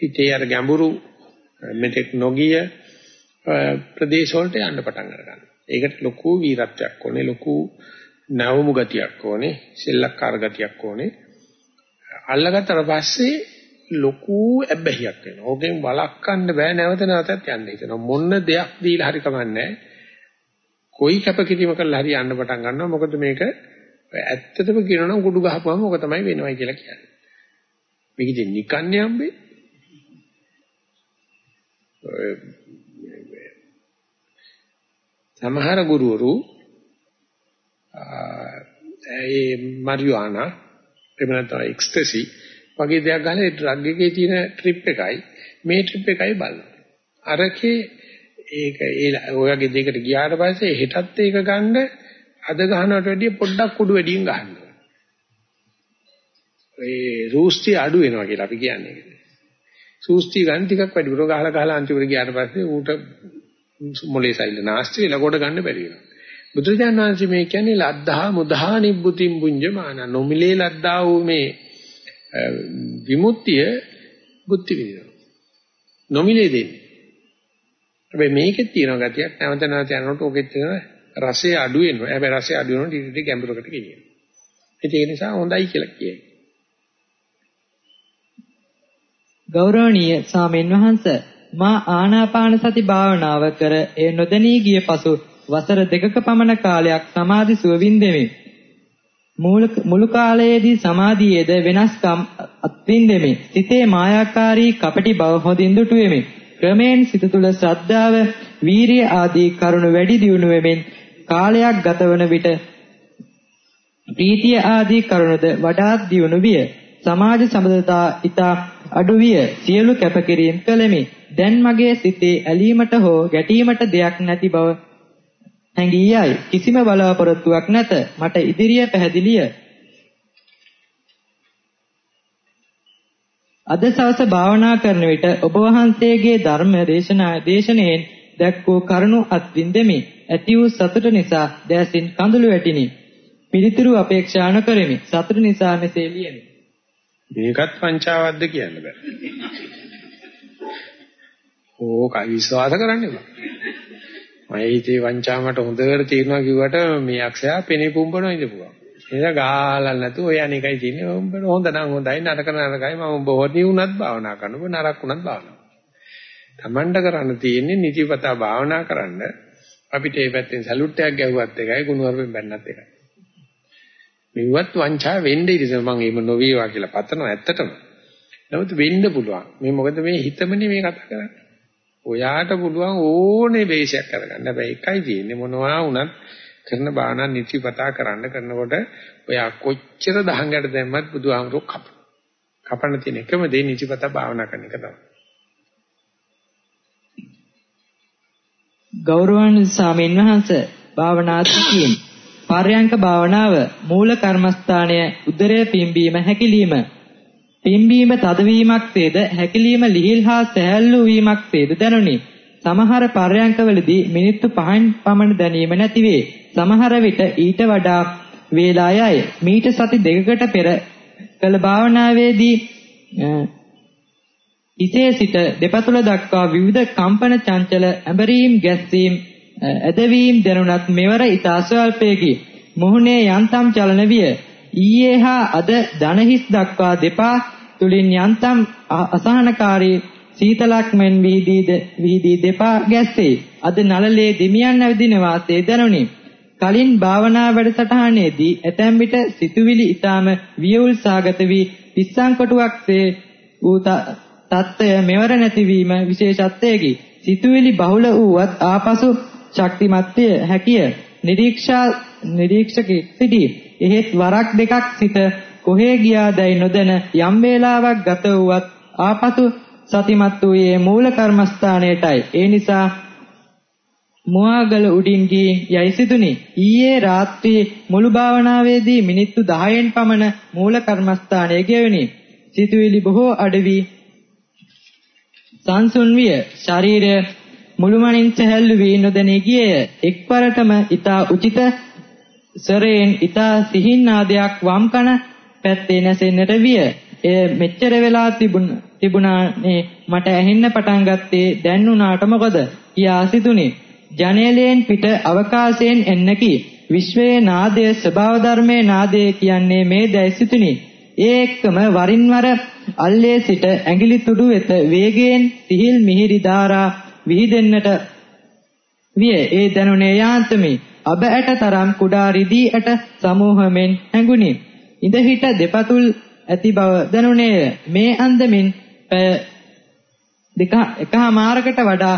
Speaker 1: හිතේ අර ගැඹුරු මෙතෙක් නොගිය ප්‍රදේශ වලට යන්න පටන් ගන්නවා. ඒකට ලොකු වීරත්වයක් ඕනේ, ලොකු නවමු ගතියක් ඕනේ, සෙල්ලක්කාර ගතියක් ඕනේ. අල්ලගත්තට පස්සේ ලොකු ඇබ්බැහියක් වෙනවා. ඕකෙන් වළක්වන්න බෑ නැවත නැවතත් යන්න හිතෙනවා. මොන දෙයක් දීලා හරි කමන්නේ කොයි කැපකිරීම කළා හරි යන්න පටන් ගන්නවා. මොකද මේක ඇත්තටම කියනනම් කුඩු ගහපුවම ඕක තමයි වෙනවයි කියලා කියන්නේ. මේක ඉතින් නිකන් යම්බේ. සමහර ගුරුවරු ඒ මරියුආනා එහෙම නැත්නම් එක්ස්ටසි වගේ දෙයක් ගහලා ඒ ඩ්‍රග් එකේ තියෙන ට්‍රිප් එකයි මේ ට්‍රිප් එකයි බලනවා. අරකේ ඒක ඒ ඔයගේ දෙයකට ගියාට පස්සේ හෙටත් ඒක ගන්න අද ගහනවට වැඩිය පොඩ්ඩක් කුඩු වැඩියෙන් ගන්නවා. ඒ රූස්ටි අඩු වෙනවා කියලා අපි කියන්නේ. සූස්ටි ගන්න ටිකක් වැඩිපුර ගහලා ගහලා අන්තිමට ගියාට පස්සේ ඌට මොලේ සෛල නාස්ති වෙලා කොට ගන්න බැරි වෙනවා. බුදුරජාණන් වහන්සේ මේ කියන්නේ ලද්දා මුදා නිබ්බුතින් පුඤ්ජමාන නොමිලේ ලද්දා වූ මේ විමුක්තිය බුද්ධ විදිනවා. නොමිලේ දෙන්නේ. හැබැයි මේකෙත් තියෙන ගතියක් නැවත නැවත යනකොට ඔකෙත් තියෙන රසය අඩු වෙනවා. හැබැයි රසය අඩු වෙනකොට ඊට ඊට ගැඹුරකට ගෙනියනවා. ඒ නිසා හොඳයි කියලා කියයි.
Speaker 2: ගෞරවනීය සාමෙන් වහන්ස මා ආනාපාන සති භාවනාව කර ඒ නොදැනී ගිය පසු වසර දෙකක පමණ කාලයක් සමාධි සුව වින්දෙමි. මුළු කාලයේදී සමාධියේද වෙනස්කම් අත්විඳෙමි. සිතේ මායාකාරී කපටි බව හොඳින් දුටුවෙමි. ක්‍රමෙන් සිත තුළ ශ්‍රද්ධාව, වීරිය ආදී කරුණු වැඩි දියුණු වෙමින් කාලයක් ගතවන විට ප්‍රීතිය ආදී කරුණුද වඩාත් දියුණු විය. සමාජ සම්බන්ධතා ඊට අඩු විය. සියලු කැපකිරීම් කළෙමි. දැන් මගේ සිතේ ඇලීමට හෝ ගැටීමට දෙයක් නැති බව හැඟී යයි. කිසිම බලාපොරොත්තුවක් නැත. මට ඉදිරිය පැහැදිලිය. අද සවස භාවනා කරන විට ඔබ වහන්සේගේ ධර්ම දේශනා දේශනෙන් දැක් වූ කරුණු අත්විඳෙමි. ඇති වූ සතුට නිසා දැසින් කඳුළු වැටිනි. පිළිතුරු අපේක්ෂා නොකරමි. සතුට නිසා මෙසේ ලියමි.
Speaker 1: මේකත් පංචාවද්ද කියන්න බෑ. ඕක විශ්වාස කරන්න එපා. මම හිතේ වංචා මට හොඳට තේරෙනවා කිව්වට මේ අක්ෂයා පෙනේ පුම්බනවා ඉඳපුවා. ඒක ගාලල් නැතුව ඔය අනේකයි තියෙන්නේ. උඹට හොඳ නම් හොඳයි නරක නරකයි මම උඹ හොරි වුණත් භාවනා කරනවා නරක වුණත් භාවනා. Tamanda කරන්න තියෙන්නේ නිතිපතා භාවනා කරන්න අපිට මේ පැත්තෙන් සැලුට් එකක් ගැහුවත් එකයි ගුණවර්ගෙන් බැන්නත් එකයි. මෙව්වත් වංචා වෙන්න ඉතින් මම එහෙම නොවේවා කියලා පතනවා ඇත්තටම. නමුත් වෙන්න පුළුවන්. මේ මොකද මේ හිතමනේ මේ කතා කරන්නේ. ඔයාට පුළුවන් ඕනේ වේශයක් කරගන්න. හැබැයි එකයි තියෙන්නේ මොනවා වුණත් කරන බාහන නිතිපතා කරන්න කරනකොට ඔයා කොච්චර දහංගට දැම්මත් බුදුහාමුදුරුවෝ කප. කපන්න තියෙන එකම දේ නිතිපතා භාවනා කරන එක තමයි.
Speaker 2: ගෞරවනීය ස්වාමීන් වහන්සේ භාවනාත්මකයෙන් පර්යංක භාවනාව මූල කර්මස්ථානය උදරය පිම්බීම හැකිලිම පිම්බීම තදවීමක් තේද හැකිලිම ලිහිල් හා සැහැල්ලු වීමක් තේද දැනුනි සමහර පර්යංකවලදී මිනිත්තු 5න් පමණ දැනීම නැතිවේ සමහර විට ඊට වඩා වේලා යයි මීට සති දෙකකට පෙර කළ භාවනාවේදී ඉතේ සිට දෙපතුල දක්වා විවිධ කම්පන චංචල ඇඹරීම් ගැස්සීම් ඇදවීම් දැනුණත් මෙවර ඉතා ස්වල්පයකි. මොහුනේ යන්තම් චලන විය. ඊයේ හා අද ධනහිස් දක්වා දෙපා තුලින් යන්තම් අසහනකාරී සීතලක් මෙන් වීදී වීදී දෙපා ගැස්සේ. අද නළලේ දෙමියන් ඇවිදින වාසේ දැනුනි. කලින් භාවනා වැඩසටහනේදී ඇතැම් විට සිතුවිලි ඊටාම වියුල් සාගත වී පිස්සන් කොටුවක්සේ ඌ තත්ත්වය මෙවර නැතිවීම විශේෂත්වයකි. සිතුවිලි බහුල වූවත් ආපසු ශක්තිමත්ය හැකිය. නිරීක්ෂා නිරීක්ෂකෙක් සිටී. එහෙත් වරක් දෙකක් සිට කොහේ ගියාදැයි නොදැන යම් වේලාවක් ගත වුවත් ආපසු සතිමත් වූයේ මූල කර්මස්ථානයටයි. ඒ නිසා මුවාගල උඩින් ගිහින් යයි සිදුනි. ඊයේ රාත්‍රියේ මුළු භාවනාවේදී මිනිත්තු 10න් පමණ මූල කර්මස්ථානයේ ගෙවිනි. සිතුවිලි බොහෝ අඩවි සංසුන් විය. ශරීරය මුළුමනින් සැහැල්ලු වී නොදැනී ගියේය. එක්වරටම ඊතා උචිත සරයෙන් ඊතා සිහින් ආදයක් වම් කන පැත්තේ නැසෙන්නට විය. එය මෙච්චර වෙලා තිබුණානේ මට ඇහෙන්න පටන් ගත්තේ දැන් උනාට මොකද? කියා සිතුනි. ජනේලයෙන් පිට අවකාශයෙන් එන්නකි. විශ්වයේ නාදය ස්වභාව ධර්මයේ නාදය කියන්නේ මේ දැයි සිතුනි. ඒ එක්කම වරින් වර අල්ලේ සිට ඇඟිලි තුඩු වෙත වේගයෙන් සිහිල් මිහිරි ධාරා විහිදෙන්නට විය. ඒ දැනුනේ යාන්තමේ අබ ඇට තරම් කුඩා රිදී ඇට සමූහමෙන් හැඟුනි. ඉඳ හිට දෙපතුල් ඇති බව දැනුනේය. මේ අන්දමින් පැය දෙක එකමාරකට වඩා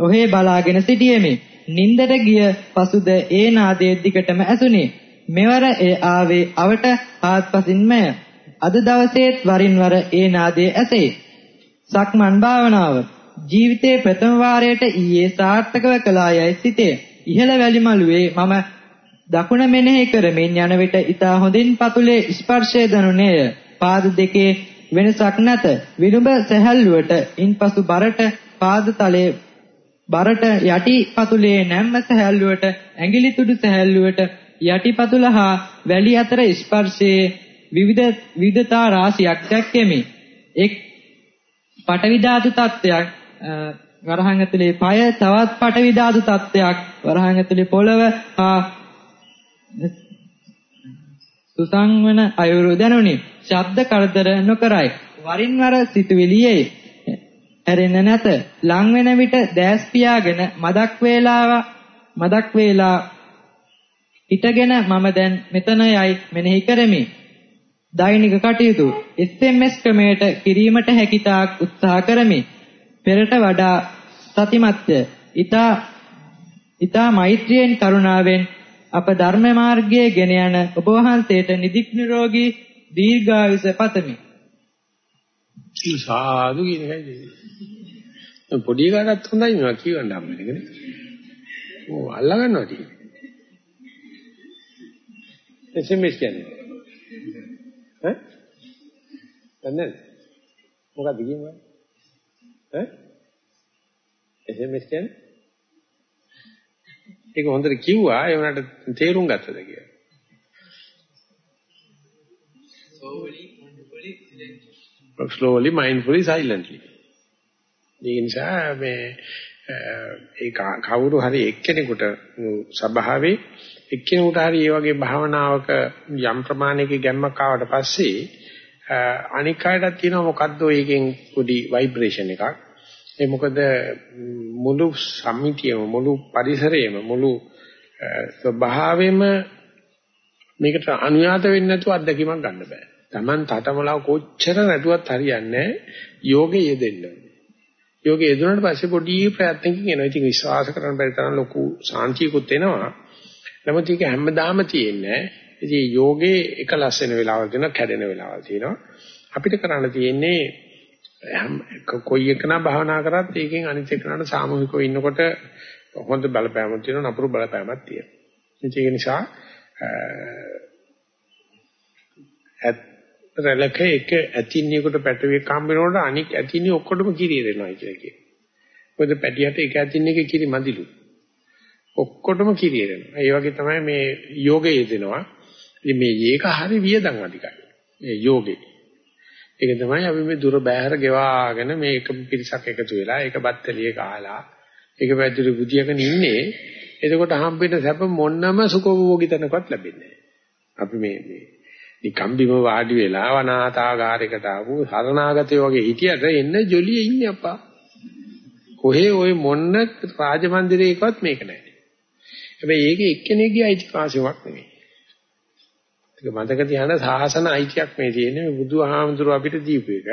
Speaker 2: ඔහේ බලාගෙන සිටියෙමි. නින්දට ගිය පසුද ඒ නාදයේ දිගටම ඇසුනි. මෙවර ඒ ආවේ අවට ආත්පසින්මය. අද දවසේත් වරින් වර ඒ නාදයේ ඇසේ. සක්මන් භාවනාව ජීවිතේ ප්‍රථම වාරයට ඊයේ සාර්ථකව කළායයි සිටේ. ඉහළ වැලිමලුවේ මම දකුණ මෙනෙහි කරමින් යන විට ඊතා හොඳින් පතුලේ ස්පර්ශය දනුනේය. පාද දෙකේ වෙනසක් නැත. විනුඹ සැහැල්ලුවට ඉන්පසු බරට පාද තලයේ බරට යටි පතුලේ නැම්ම සැහැල්ලුවට ඇඟිලි තුඩු සැහැල්ලුවට යටි පතුල හා වැලි අතර ස්පර්ශයේ විවිධ විවිධතා රාශියක් දැක්කෙමි. එක් පටවි ධාතු තත්වයක් වරහන් ඇතුලේ পায় තවත් පටවි ධාතු තත්වයක් වරහන් ඇතුලේ පොළව හා සුසංවන අයුරු දැනුනි. ශබ්ද කරදර නොකරයි. වරින් වර සිතුවිලියේ ඇරෙන්න නැත. ලං වෙන විට දැස් පියාගෙන මදක් වේලාව මදක් වේලා හිටගෙන මම දැන් මෙතන යයි මෙනෙහි කරමි. දෛනික කටයුතු SMS ක්‍රමයට කිරීමට හැකියතාක් උත්සාහ කරමි. පෙරට වඩා සතිමත්ය. ඊතා ඊතා මෛත්‍රියෙන් කරුණාවෙන් අප ධර්ම මාර්ගයේ ගෙන යන ඔබ වහන්සේට නිදික් නිරෝගී දීර්ඝායුෂ පතමි.
Speaker 1: සාදු කියන එකයි. පොඩි කාටත් හොඳයි මේවා කියවන්න හම්බෙන්නේ නේ. ඕ අල්ලා ගන්නවා ටික. SMS කියන්නේ. ඈ? දන්නේ මොකක්ද කියන්නේ? ඈ? SMS කියන්නේ? ඒක හොඳට කිව්වා ඒ වුණාට තේරුම් ගත්තද කියලා. slowly mindfully silently slowly mindfully silently ඒ නිසා මේ ඒ කවුරු හරි එක්කෙනෙකුට සබාවේ එක්කෙනෙකුට හරි මේ වගේ භාවනාවක යම් ප්‍රමාණයක ගැම්මක් ආවට පස්සේ අනික් අයටත් තියෙනවා මොකද්ද ඒකෙන් පොඩි ভাইබ්‍රේෂන් එකක්. ඒ මොකද මුළු සම්මිතියම මුළු පරිසරයම මුළු ස්වභාවෙම මේකට අනුයාත වෙන්නේ නැතුව අත්දැකීමක් ගන්න බෑ. Taman තටමලව කොච්චර නැතුවත් හරියන්නේ යෝගේ යෙදෙන්න. යෝගේ යෙදුනට පස්සේ පොඩි ප්‍රයත්නකින් එනවා. ඉතින් විශ්වාස කරන්න බැරි තරම් ලොකු සාන්තියකුත් එනවා. නමුත් ඒක හැමදාම තියෙන්නේ ඉතින් යෝගේ එකලස් වෙන වෙලාවල් තියෙනවා, කැඩෙන වෙලාවල් තියෙනවා. අපිට කරන්න තියෙන්නේ කොයි එකනා භාවනා කරත් ඒකෙන් අනිත් එකනට සාමූහිකව ඉන්නකොට හොඳ බලපෑමක් තියෙනවා, නපුරු බලපෑමක් තියෙනවා. ඒක නිසා රැළක එක ඇතින්නියකට පැටවියක් හම්බ වෙනකොට අනික් ඇතින්නිය ඔක්කොටම කිරි දෙනවා කියලා කියනවා. මොකද පැටියට එක ඇතින්නියක කිරි මදිලු. ඔක්කොටම කිරි දෙනවා. ඒ වගේ තමයි මේ යෝගය දෙනවා. ඉතින් මේ ඒක හරි වියදම් අධිකයි. මේ යෝගේ. ඒක තමයි අපි මේ දුර බෑහර ගෙවාගෙන මේ එක පිරිසක් එකතු වෙලා ඒක බත්තලිය කාලා ඒක පැදුරු බුදියකන ඉන්නේ. එතකොට හම්බෙන්න සැප මොන්නම සුඛෝභෝගී තැනකවත් ලැබෙන්නේ නැහැ. අපි මේ මේ නිකම් බිම වාඩි වෙලා වනාතාගාරයකට ආපු සරණාගතයෝ වගේ හිටියට එන්න ජොලියේ ඉන්නේ අප්පා. කොහේ ওই මොන්න රාජමන්දිරයකවත් මේක නැහැ. හැබැයි ඒකේ එක්කෙනෙක්ගේ අයිතිවාසිකමක් නෙමෙයි. ඒක මතක තියාගන්න සාසන අයිතියක් මේ තියෙන්නේ මේ බුදුහාමුදුරුව අපිට දීපු එක.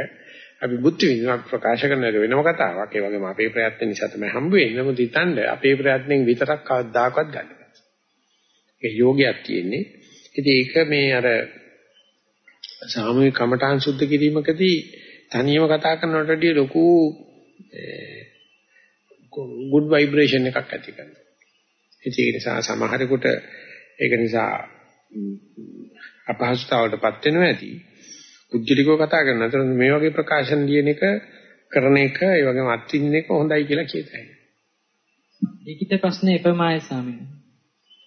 Speaker 1: අපි බුද්ධ විඳිනක් ප්‍රකාශ කරන එක වෙනම කතාවක්. ඒ වගේම අපේ ප්‍රයත්න නිසා තමයි හම්බ වෙන්නේ. නමුත් හිතන්න අපේ ප්‍රයත්නෙන් විතරක් කවදාකවත් ගන්න බෑ. ඒ යෝගයක් තියෙන්නේ. ඉතින් ඒක මේ අර සාමූහික කමඨාන් සුද්ධ කිරීමකදී තනියම කතා කරනවට වඩා ලොකු good vibration එකක් ඇති කරනවා. ඒක නිසා සමහරෙකුට ඒක නිසා අපහසුතාවයටපත් වෙනවා ඇති. පුද්ගලිකව කතා කරන අතර මේ වගේ ප්‍රකාශන ලියන එක කරන එක ඒ වගේම අත්විඳින එක හොඳයි කියලා කියතයි.
Speaker 2: ලිඛිත ප්‍රශ්න එපමාය ස්වාමීනි.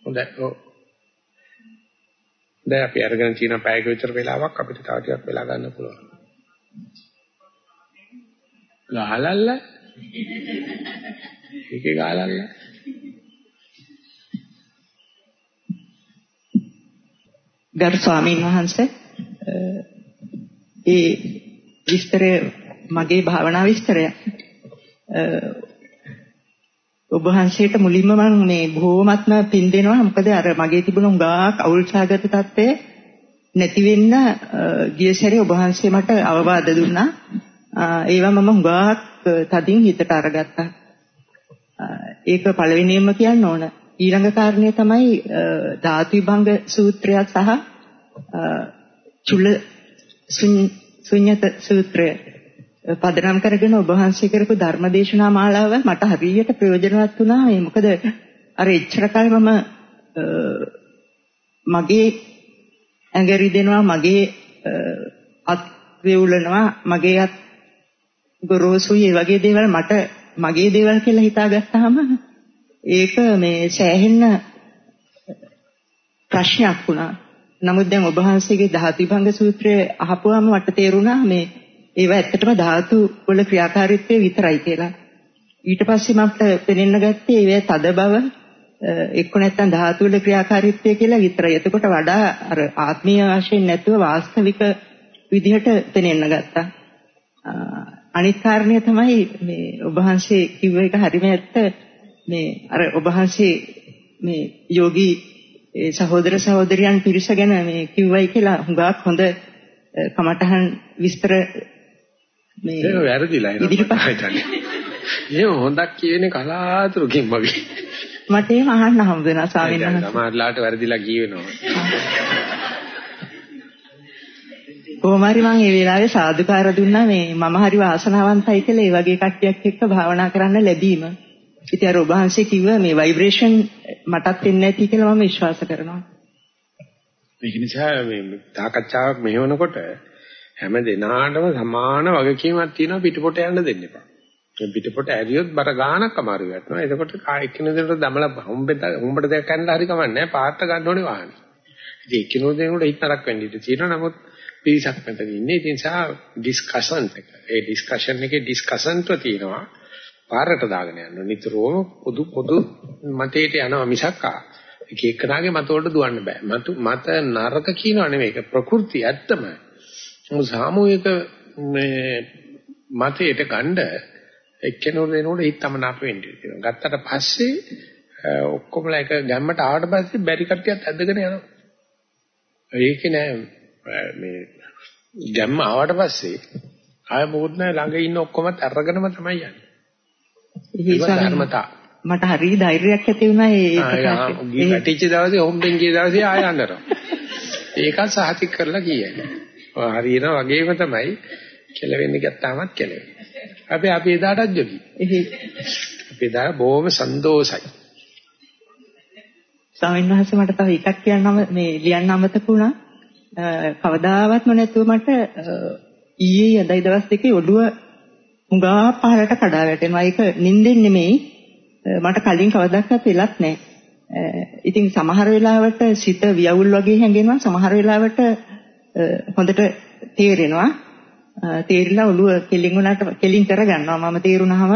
Speaker 1: හොඳයි. දැන් අපි අරගෙන තියෙන පැයක විතර වෙලාවක් අපිට තව ටිකක් වෙලා ගන්න පුළුවන්. ගහලල්ල. ඒකේ ගහලල්ල.
Speaker 3: ගරු ස්වාමීන් වහන්සේ ඒ විස්තරය මගේ භාවනා විස්තරය. ඔබ වහන්සේට මුලින්ම මම මේ බොහොමත්ම පින් දෙනවා. මොකද අර මගේ තිබුණු උගාක් අවුල්සාගත තත්ත්වය නැති වෙන්න ගිය සැරේ ඔබ වහන්සේ මට අවවාද දුන්නා. ඒවා මම උගාක් තදින් හිතට අරගත්තා. ඒක පළවෙනියෙන්ම කියන්න ඕන. ඊළඟ කාරණය තමයි ධාතු විභංග සූත්‍රය සහ චුල්ල ශුන්්‍යත සූත්‍රය පදනම් කරගෙන ඔබ වහන්සේ කරපු ධර්මදේශනා මාලාව මට හරියට ප්‍රයෝජනවත් වුණා. ඒ මොකද අර එච්චර කල් මම මගේ ඇඟරි දෙනවා මගේ අත් වේවුලනවා මගේ අත් ගොරෝසුයි ඒ වගේ දේවල් මට මගේ දේවල් කියලා හිතාගත්තාම ඒක මේ සෑහෙන්න ප්‍රශ්නයක් වුණා. නමුත් දැන් ඔබ වහන්සේගේ ධාතිභංග සූත්‍රය අහපුවාම මට තේරුණා මේ ඒවා ඇත්තටම ධාතු වල ක්‍රියාකාරීත්වය විතරයි කියලා. ඊට පස්සේ මට පෙනෙන්න ගත්තේ ඒවේ තද බව එක්ක නැත්තම් ධාතු වල ක්‍රියාකාරීත්වය කියලා විතරයි. එතකොට වඩා අර ආත්මීය වශයෙන් නැතුව වාස්තවික විදිහට පෙනෙන්න ගත්තා. අනිත් කාරණය තමයි මේ ඔබ වහන්සේ කිව්ව එක හරිම ඇත්ත. මේ අර ඔබ වහන්සේ මේ යෝගී සහෝදර සහෝදරියන් පිරිස ගැන මේ කිව්වයි කියලා හුඟක් හොඳ කමටහන් විස්තර
Speaker 1: මේ ඒක වැරදිලා එනවා. හොඳක් කියන්නේ කලාතුරකින් වගේ.
Speaker 3: මට එහෙම අහන්න හම්බ වෙනවා ස්වාමීන් වහන්සේ.
Speaker 1: සමහරලාට වැරදිලා කියවෙනවා.
Speaker 3: කොහොම හරි මම ඒ වෙලාවේ සාදුකාර දුන්නා මේ මම හරි වාසනාවන්තයි කියලා ඒ වගේ කට්ටියක් එක්ක භාවනා කරන්න ලැබීම. ඉතින් අර ඔබ වහන්සේ කිව්ව මේ ভাইබ්‍රේෂන් මටත් එන්නේ නැති කියලා මම විශ්වාස කරනවා.
Speaker 1: ඒක නිසා මේ තාකච්ඡාවක් මෙහෙවනකොට හැම දිනාටම සමාන වගකීමක් තියෙනවා පිටපොට යන්න දෙන්න එපා. මේ පිටපොට ඇරියොත් බර ගානක් අමාරු වෙනවා. එතකොට එක්කිනෙකුට දමලා හොම්බෙත හොම්බට දෙයක් ගන්න හරි කමන්නේ නැහැ. පාත්ත ගන්න ඕනේ වාහනේ. ඉතින් එක්කිනෙකුට දෙනකොට හිතනක් වෙන්න ඉඩ තියෙනවා. නමුත් පිරිසක් මෙතන ඉන්නේ. ඒ නිසා ඩිස්කෂන් එක. ඒ ඩිස්කෂන් එකේ ඩිස්කෂන්ත්ව තියෙනවා. පාරට දාගෙන යනවා. නිතරම පොදු පොදු මතයට යනවා මිසක් එක එක්කනාගේ මත වලට දුවන්න බෑ. මත මත නරක කියනවා නෙමෙයි. ඒක ප්‍රകൃති ඇත්තම. සාමූහික මේ මතයට ගන්න එක්කෙනෙකුට දෙනකොට හිත තමනාප වෙන්නේ කියලා. ගත්තට පස්සේ ඔක්කොමලා එක ගැම්මට ආවට පස්සේ බැරි කට්ටියත් ඇදගෙන යනවා. ඒකේ නෑ මේ ගැම්ම ආවට පස්සේ ආය මොකද නෑ ළඟ ඉන්න ඔක්කොමත් අරගෙනම තමයි යන්නේ. ඒක ධර්මතා.
Speaker 3: මට හරි ධෛර්යයක් ඇති වුණා
Speaker 1: ඒ ඒ වැටිච්ච දවසේ හොම්බෙන් ගිය දවසේ ආය යන්නරෝ. ඒකත් සහතික කරලා කියන්නේ. හරියන වගේම තමයි කෙලවෙන්න ගත්තාමත් කෙලවෙන්නේ. අපි අපි එදාටත් ජොගි. අපි එදා බොහොම සන්තෝසයි.
Speaker 3: ස්වාමීන් වහන්සේ මට තව එකක් කියන්නම මේ ලියන්න අමතක වුණා. කවදාවත්ම නැතුව මට ඊයේ අදයි දවස් දෙකේ ඔළුව හුඟා පහලට කඩා වැටෙනවා. ඒක නිින්දෙන් නෙමෙයි. මට කලින් කවදාවත් වෙලත් නැහැ. ඉතින් සමහර වෙලාවට සිත වියවුල් වගේ හැඟෙනවා. සමහර වෙලාවට හොඳට තේරෙනවා. තේරිලා ඔළුව කෙලින් වුණාට කෙලින් කරගන්නවා මම තේරුණාම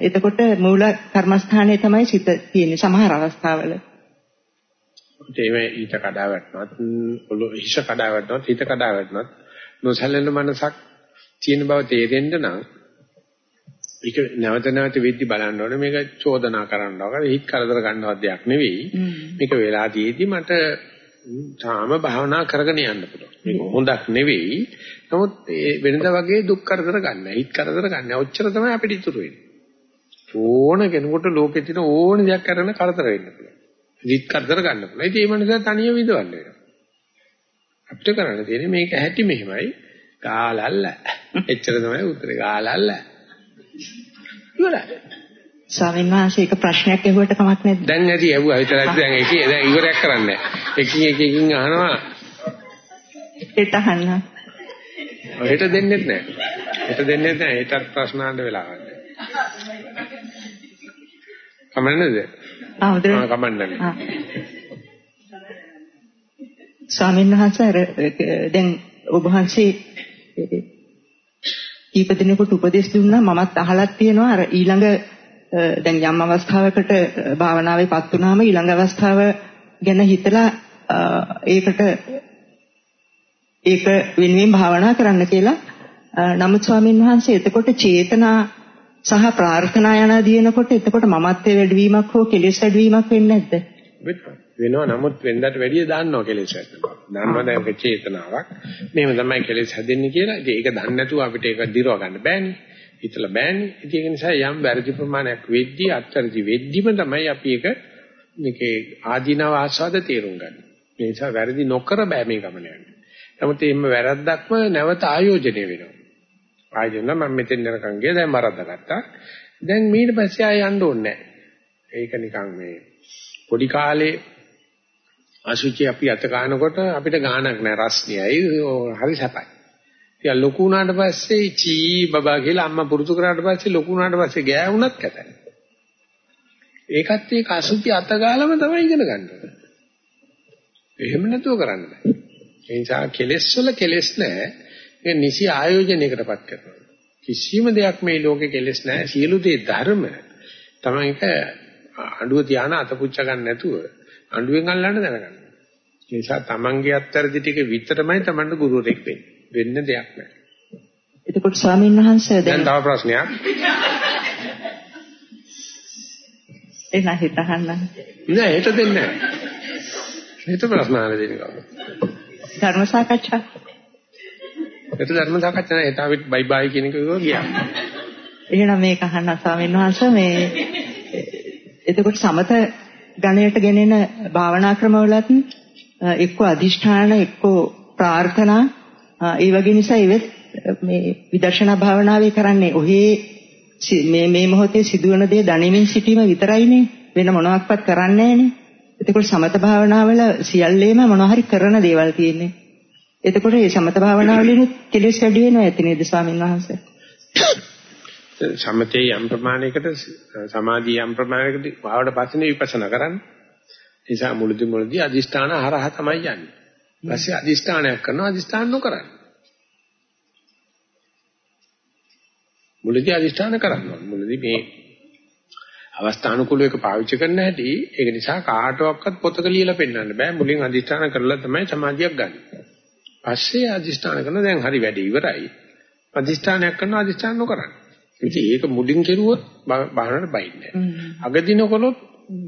Speaker 3: එතකොට මූල කර්මස්ථානයේ තමයි සිත තියෙන්නේ සමහර අවස්ථාවල
Speaker 1: ඒ මේ ඊට කඩා වැටෙනවත් ඔළුව හිස කඩා වැටෙනවත් හිත කඩා වැටෙනවත් නොසැලෙන මනසක් තියෙන බව තේරෙන්න නම් ඒක නැවත නැවත වෙද්දි බලන්න ඕනේ මේක චෝදනා කරන්න ඕනේ හිත කරදර ගන්නවත් දෙයක් නෙවෙයි මේක වෙලාදීදී මට තාම භාවනා කරගෙන යන්න පුළුවන්. මේක හොඳක් නෙවෙයි. නමුත් වෙනද වගේ දුක් කරදර ගන්න. හිත කරදර ගන්න. ඔච්චර තමයි අපිට ඉතුරු වෙන්නේ. ඕන කෙනෙකුට ලෝකෙ තියෙන ඕන දෙයක් කරන කරදර වෙන්න පුළුවන්. හිත කරදර ගන්න පුළුවන්. ඉතින් ඒ මනස තනියම විඳවන්න වෙනවා. අපිට කරන්න තියෙන්නේ මේක ඇහැටි මෙහෙමයි. ගාලල්ල. එච්චර තමයි උත්තරේ. ගාලල්ල. ඉවරයි.
Speaker 3: ස්වාමීන් වහන්සේ එක ප්‍රශ්නයක් ඇහුවට කමක් නැද්ද?
Speaker 1: දැන් ඇති ඇහුවා විතරයි දැන් ඒකේ දැන් ඉවරයක් කරන්නේ නැහැ. එකින් එක එකින් අහනවා.
Speaker 3: ඒත් අහන්න.
Speaker 1: හෙට දෙන්නෙත් නැහැ. හෙට දෙන්නෙත් නැහැ. ඒටත් ප්‍රශ්න අහන්න වෙලාවක් නැහැ. කමන්නේද?
Speaker 3: ආ
Speaker 1: කමන්නේ.
Speaker 3: ආ. ස්වාමීන් වහන්සේ දැන් ඔබ වහන්සේ කීප දිනකට උපදෙස් දුන්නා. මමත් අහලක් තියෙනවා. අර ඊළඟ දැන් යම් අවස්ථාවකට භාවනාවේපත් වුණාම ඊළඟ අවස්ථාව ගැන හිතලා ඒකට ඒක වෙනුවෙන් භාවනා කරන්න කියලා. නමුත් ස්වාමීන් වහන්සේ එතකොට චේතනා සහ ප්‍රාර්ථනා යන දිනකොට එතකොට මමත්වයේ වැඩිවීමක් හෝ කෙලෙස් වැඩිවීමක් වෙන්නේ නැද්ද?
Speaker 1: වෙනවා නමුත් වෙනදාට වැඩිය දාන්නවා කෙලෙස් හැදෙනවා. දාන්නවා දැන් ඒක චේතනාවක්. මෙහෙම තමයි කෙලෙස් හැදෙන්නේ කියලා. ඉතින් ඒක දන්නේ නැතුව අපිට ඒක දිරව ගන්න බෑනේ. හිතලා බෑනේ. ඉතින් ඒක නිසා යම් වැරදි ප්‍රමාණයක් වෙද්දී අත්තරදි වෙද්දිම තමයි අපි ඒක මේකේ ආධිනව ආස්වාද තේරුම් ගන්න. මේ නිසා වැරදි නොකර බෑ මේ ගමන යන්න. නමුත් මේ වැරද්දක්ම නැවත ආයෝජනය වෙනවා. ආයෝජන මම මෙතෙන් යනකම් ගියා දැන් වරද්දාගත්තා. දැන් ඊට පස්සේ ආය යන්න ඕනේ ඒක නිකන් මේ පොඩි කාලේ අසුචි අපි අත ගන්නකොට අපිට ගාණක් නෑ රස්නියයි හරි සැපයි. ඉතින් ලොකු වුණාට පස්සේ චී බබා කියලා අම්මා පුරුදු කරාට පස්සේ ලොකු වුණාට පස්සේ ගෑවුණත් කැතයි. ඒකත් ඒක අසුචි අත ගාලම තමයි ඉගෙන ගන්න. එහෙම නැතුව කරන්න බෑ. ඒ නිසා කෙලෙස් වල කෙලෙස් නැහැ. ඒක නිසි ආයෝජනයකටපත් කරනවා. කිසිම දෙයක් මේ ලෝකේ කෙලෙස් නැහැ. සියලු දේ ධර්ම. තමයි ඒක අඬුව තියාන අත පුච්ච ගන්න නැතුව අඬුවෙන් අල්ලන්න දැනගන්න. ඒ නිසා තමන්ගේ අත්තරදි ටික විතරමයි තමන්ට ගුරුවරෙක් වෙන්නේ. වෙන්න දෙයක් නැහැ.
Speaker 3: එතකොට ස්වාමීන් වහන්සේ
Speaker 1: දැන් තව ප්‍රශ්නයක්.
Speaker 3: එන හිත අහන්න.
Speaker 1: නෑ හිත දෙන්නේ නැහැ. හිත ප්‍රශ්න අහන්න දෙන්නේ කවුද?
Speaker 3: ධර්ම සාකච්ඡා.
Speaker 1: හිත ධර්ම සාකච්ඡා නෑ අපිට බයි බයි කියන එක ගියා.
Speaker 3: එහෙනම් මේක අහන්න ස්වාමීන් වහන්සේ මේ එතකොට සමත ගණයට ගෙනෙන භාවනා ක්‍රමවලත් එක්ක අදිෂ්ඨාන එක්ක ප්‍රාර්ථනා ඒ වගේ නිසා ඉවෙත් මේ විදර්ශනා භාවනාවේ කරන්නේ ඔහේ මේ මේ මොහොතේ සිදුවන දේ දැනෙමින් සිටීම විතරයිනේ වෙන මොනවත්වත් කරන්නේ නැහනේ. එතකොට සමත භාවනාවල සියල්ලේම මොනවා හරි කරන දේවල් තියෙන්නේ. එතකොට මේ සමත භාවනාවලින් කෙලෙස් වැඩි වෙනවා ඇති නේද ස්වාමීන් වහන්සේ?
Speaker 1: සමතේ යම් ප්‍රමාණයකට සමාධිය යම් ප්‍රමාණයකට භාවයට පස්සේ විපස්සනා කරන්නේ. ඒ නිසා මුලදී මුලදී අදිෂ්ඨාන හරහා තමයි යන්නේ. ඊපස්සේ අදිෂ්ඨානයක් කරනවා අදිෂ්ඨාන නොකරන. මුලදී අදිෂ්ඨාන කරන්න ඕනේ. මුලදී මේ අවස්ථානුකූලව එක පාවිච්චි කරන්න හැටි ඒක නිසා කාටවත් පොතක ලියලා පෙන්වන්න බෑ. මුලින් අදිෂ්ඨාන කරලා තමයි සමාධියක් ගන්න. පස්සේ අදිෂ්ඨාන කරන දැන් හරි වැඩේ ඉවරයි. අදිෂ්ඨානයක් කරනවා අදිෂ්ඨාන නොකරන්න. ඉතින් ඒක මුලින් කෙරුවොත් බාහනට බයින්නේ නැහැ. අගදිනකොලොත්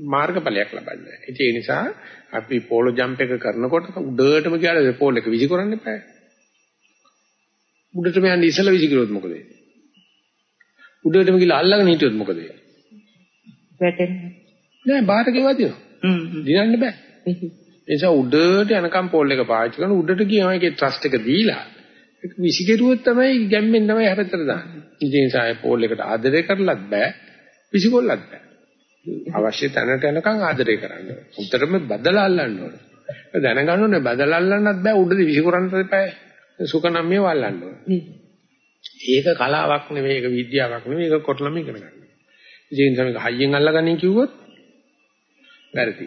Speaker 1: මාර්ගඵලයක් ලබන්නේ නැහැ. ඒ නිසා අපි පෝලෝ ජම්ප් එක කරනකොට උඩටම ගියාට පෝල් එක විසි කරන්න එපා. උඩටම යන්න ඉස්සලා විසි කරොත් මොකද වෙන්නේ? උඩටම ගිහලා අල්ලගෙන හිටියොත් මොකද වෙන්නේ?
Speaker 3: වැටෙන්නේ.
Speaker 1: නෑ බාහිර ගෙවදිනවා.
Speaker 3: හ්ම්.
Speaker 1: දිනන්න බෑ. ඒ නිසා උඩට යනකම් පෝල් එක පාවිච්චි කරන උඩට ගියාම ඒකේ ට්‍රස්ට් එක දීලා විසිකරුවොත් තමයි ගැම්මෙන් තමයි හැපතට දාන්නේ. නිසා ඒ පෝල් එකට ආදරය කරලත් බෑ විසිකොල්ලත් බෑ. අවශ්‍ය තැනට යනකම් ආදරය කරන්න. උතරම බදලා අල්ලන්න ඕනේ. දැනගන්න ඕනේ බදලා අල්ලන්නත් බෑ උඩදී විසිකරන්නත් බෑ. සුකනම් මේ වල්ලන්න ඕනේ. ඒක කලාවක් නෙවෙයි ඒක විද්‍යාවක් නෙවෙයි ඒක කොටලම ඉගෙන ගන්න. ඉතින් තමයි හයියෙන් අල්ලගන්නේ කිව්වොත් වැරදි.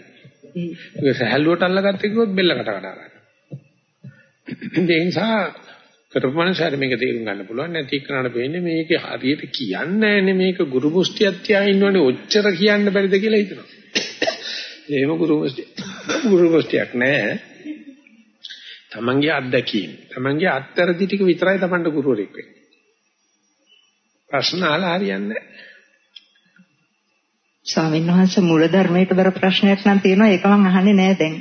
Speaker 1: ඒක සහැල්ලුවට අල්ලගත්තේ කිව්වොත් බෙල්ල කට කඩා ගන්න. ඒ නිසා කරපමණසාර මේක තේරුම් ගන්න පුළුවන් නැති කරන්න වෙන්නේ මේක හරියට කියන්නේ නැන්නේ මේක ගුරු මුස්තියක් තියා ඉන්නවනේ ඔච්චර කියන්න බැරිද කියලා හිතනවා. එහෙම ගුරු මුස්තිය. ගුරු මුස්තියක් නෑ. තමන්ගේ අත්දැකීම්. තමන්ගේ අත්තරදි ටික විතරයි තමන්ට ගුරුවරයෙක් වෙන්නේ. ප්‍රශ්න අහලා හරියන්නේ නෑ.
Speaker 3: ස්වාමීන් වහන්සේ මූල ධර්මයකදර ප්‍රශ්නයක් නම් තියෙනවා ඒක මම අහන්නේ නෑ දැන්.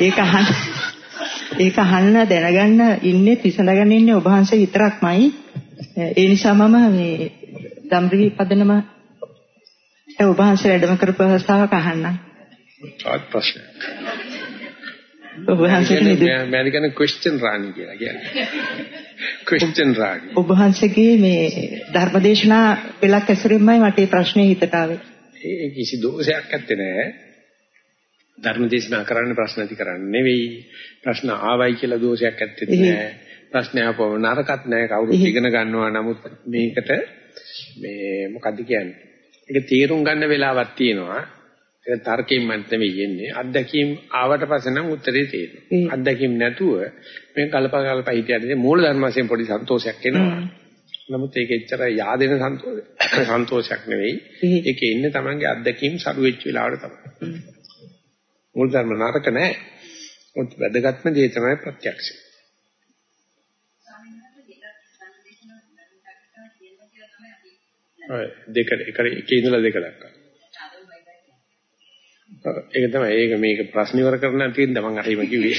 Speaker 3: ඒක අහන්න ඒක අහන්න දැනගන්න ඉන්නේ විසඳගන්න ඉන්නේ ඔබ වහන්සේ විතරක්මයි. ඒ නිසා මම මේ ධම්රි පදනම ඔබ වහන්සේ වැඩම කරපු අවස්ථාවක අහන්නම්.
Speaker 1: තවත් ප්‍රශ්නයක්.
Speaker 3: ඔබ වහන්සේට
Speaker 1: මම කියන්නේ question රාණි කියලා කියන්නේ. question රාණි.
Speaker 3: ඔබ වහන්සේගේ මේ ධර්මදේශනා පෙළක් ඇසුරින්මයි මට මේ ප්‍රශ්නේ හිතට ආවේ.
Speaker 1: ඒ කිසි දෝෂයක් නැත්තේ නෑ. ධර්ම දේශනා කරන්න ප්‍රශ්න ඇති කරන්නේ නෙවෙයි. ප්‍රශ්න ආවයි කියලා දෝෂයක් ඇත්තෙත් නෑ. ප්‍රශ්න ආපුවම නරකත් නෑ. කවුරුත් ඉගෙන ගන්නවා. නමුත් මේකට මේ මොකද්ද කියන්නේ? ඒක තීරුම් ගන්න වෙලාවක් තියෙනවා. ඒක තර්කයෙන් මන් නෙවෙයි යන්නේ. අත්දැකීම් ආවට පස්සේ නම් උත්තරේ තියෙනවා. අත්දැකීම් නැතුව මේ කල්ප කල්ප හිටියදී මූල ධර්ම වශයෙන් පොඩි සන්තෝෂයක් එනවා. නමුත් ඒක එච්චර yaadෙන *coughs* සන්තෝෂයක් නෙවෙයි. ඒකේ ඉන්නේ Tamange අත්දැකීම් සරු වෙච්ච වෙලාවට තමයි. මූල ධර්ම නරක නැහැ. මොකද වැදගත්ම දේ තමයි ප්‍රත්‍යක්ෂය. ඔය දෙක එක එක ඉඳලා දෙක දක්වා. ඒක තමයි ඒක මේක ප්‍රශ්න ඉවර කරන්න තියෙන මම අර එහෙම කිව්වේ.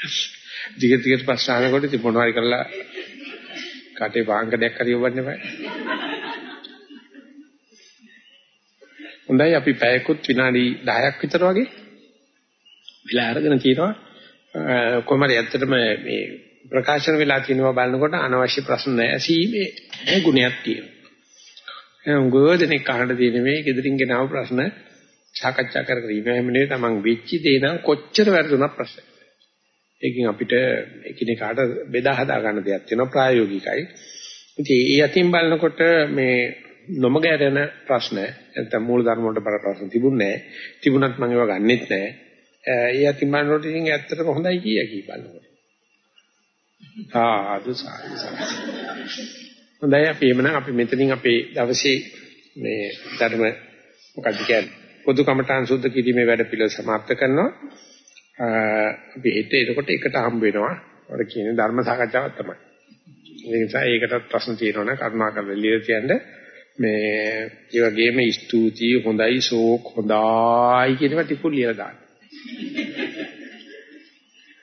Speaker 1: *laughs* දිගට දිගට ප්‍රශ්න අහනකොට ඉතින් මොනවා හරි කරලා කටේ වාංගඩයක් හරි යවන්න බෑ. හොඳයි අපි පැයකුත් විනාඩි 10ක් විතර වගේ වෙලා අරගෙන තියෙනවා. කොහමද ඇත්තටම මේ ප්‍රකාශන වෙලා තිනවා බලනකොට අනවශ්‍ය ප්‍රශ්න නැසීමේ ගුණයක් තියෙනවා. එහෙනම් ගොඩනෙක් අහන්න තියෙන මේ gedirin ගෙනාව ප්‍රශ්න සාකච්ඡා කර කර ඉවෙම නෙවෙයි තමන් වෙච්ච දේ නම් කොච්චර වැරදුනක් ප්‍රශ්න. ඒකෙන් අපිට එකිනෙකාට බෙදා හදා ගන්න දෙයක් තියෙනවා ප්‍රායෝගිකයි. ඉතින් ඒ අතින් බලනකොට මේ නොමග ඇරෙන ප්‍රශ්න නැත්නම් මූල ධර්ම වලට බර ප්‍රශ්න තිබුණේ නැහැ. තිබුණත් මම ඒවා ගන්නෙත් නැහැ. ඒ අතින් බලනකොට ඉතින් ඇත්තටම හොඳයි කිය කී බලනකොට. සාදු සාදු හොඳයි අපි එමනම් අපි මෙතනින් අපේ දවසේ මේ ධර්ම මොකක්ද කියන්නේ පොදු කමඨාන් සුද්ධ කිරීමේ වැඩ පිළිවෙල સમાપ્ત කරනවා. අපි හෙට එතකොට එකට හම්බ වෙනවා. වල කියන්නේ ධර්ම සාකච්ඡාවක් තමයි. ඒ නිසා ඒකටත් ප්‍රශ්න තියෙනවා නම් කරුණාකරලා ලියලා තියන්න මේ ඒ වගේම ස්තුතියි හොඳයි ශෝක් හොඳයි කියනවා ටිකුල් ලියලා දාන්න.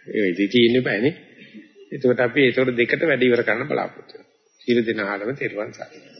Speaker 1: ඒ ඉතින් තියෙන්නේ බෑනේ. එතකොට අපි ඒතකොට දෙකට වැඩි ඉවර කරන්න බලාපොරොත්තු වෙනවා. සීල දින ආරම තෙරුවන් සරණයි.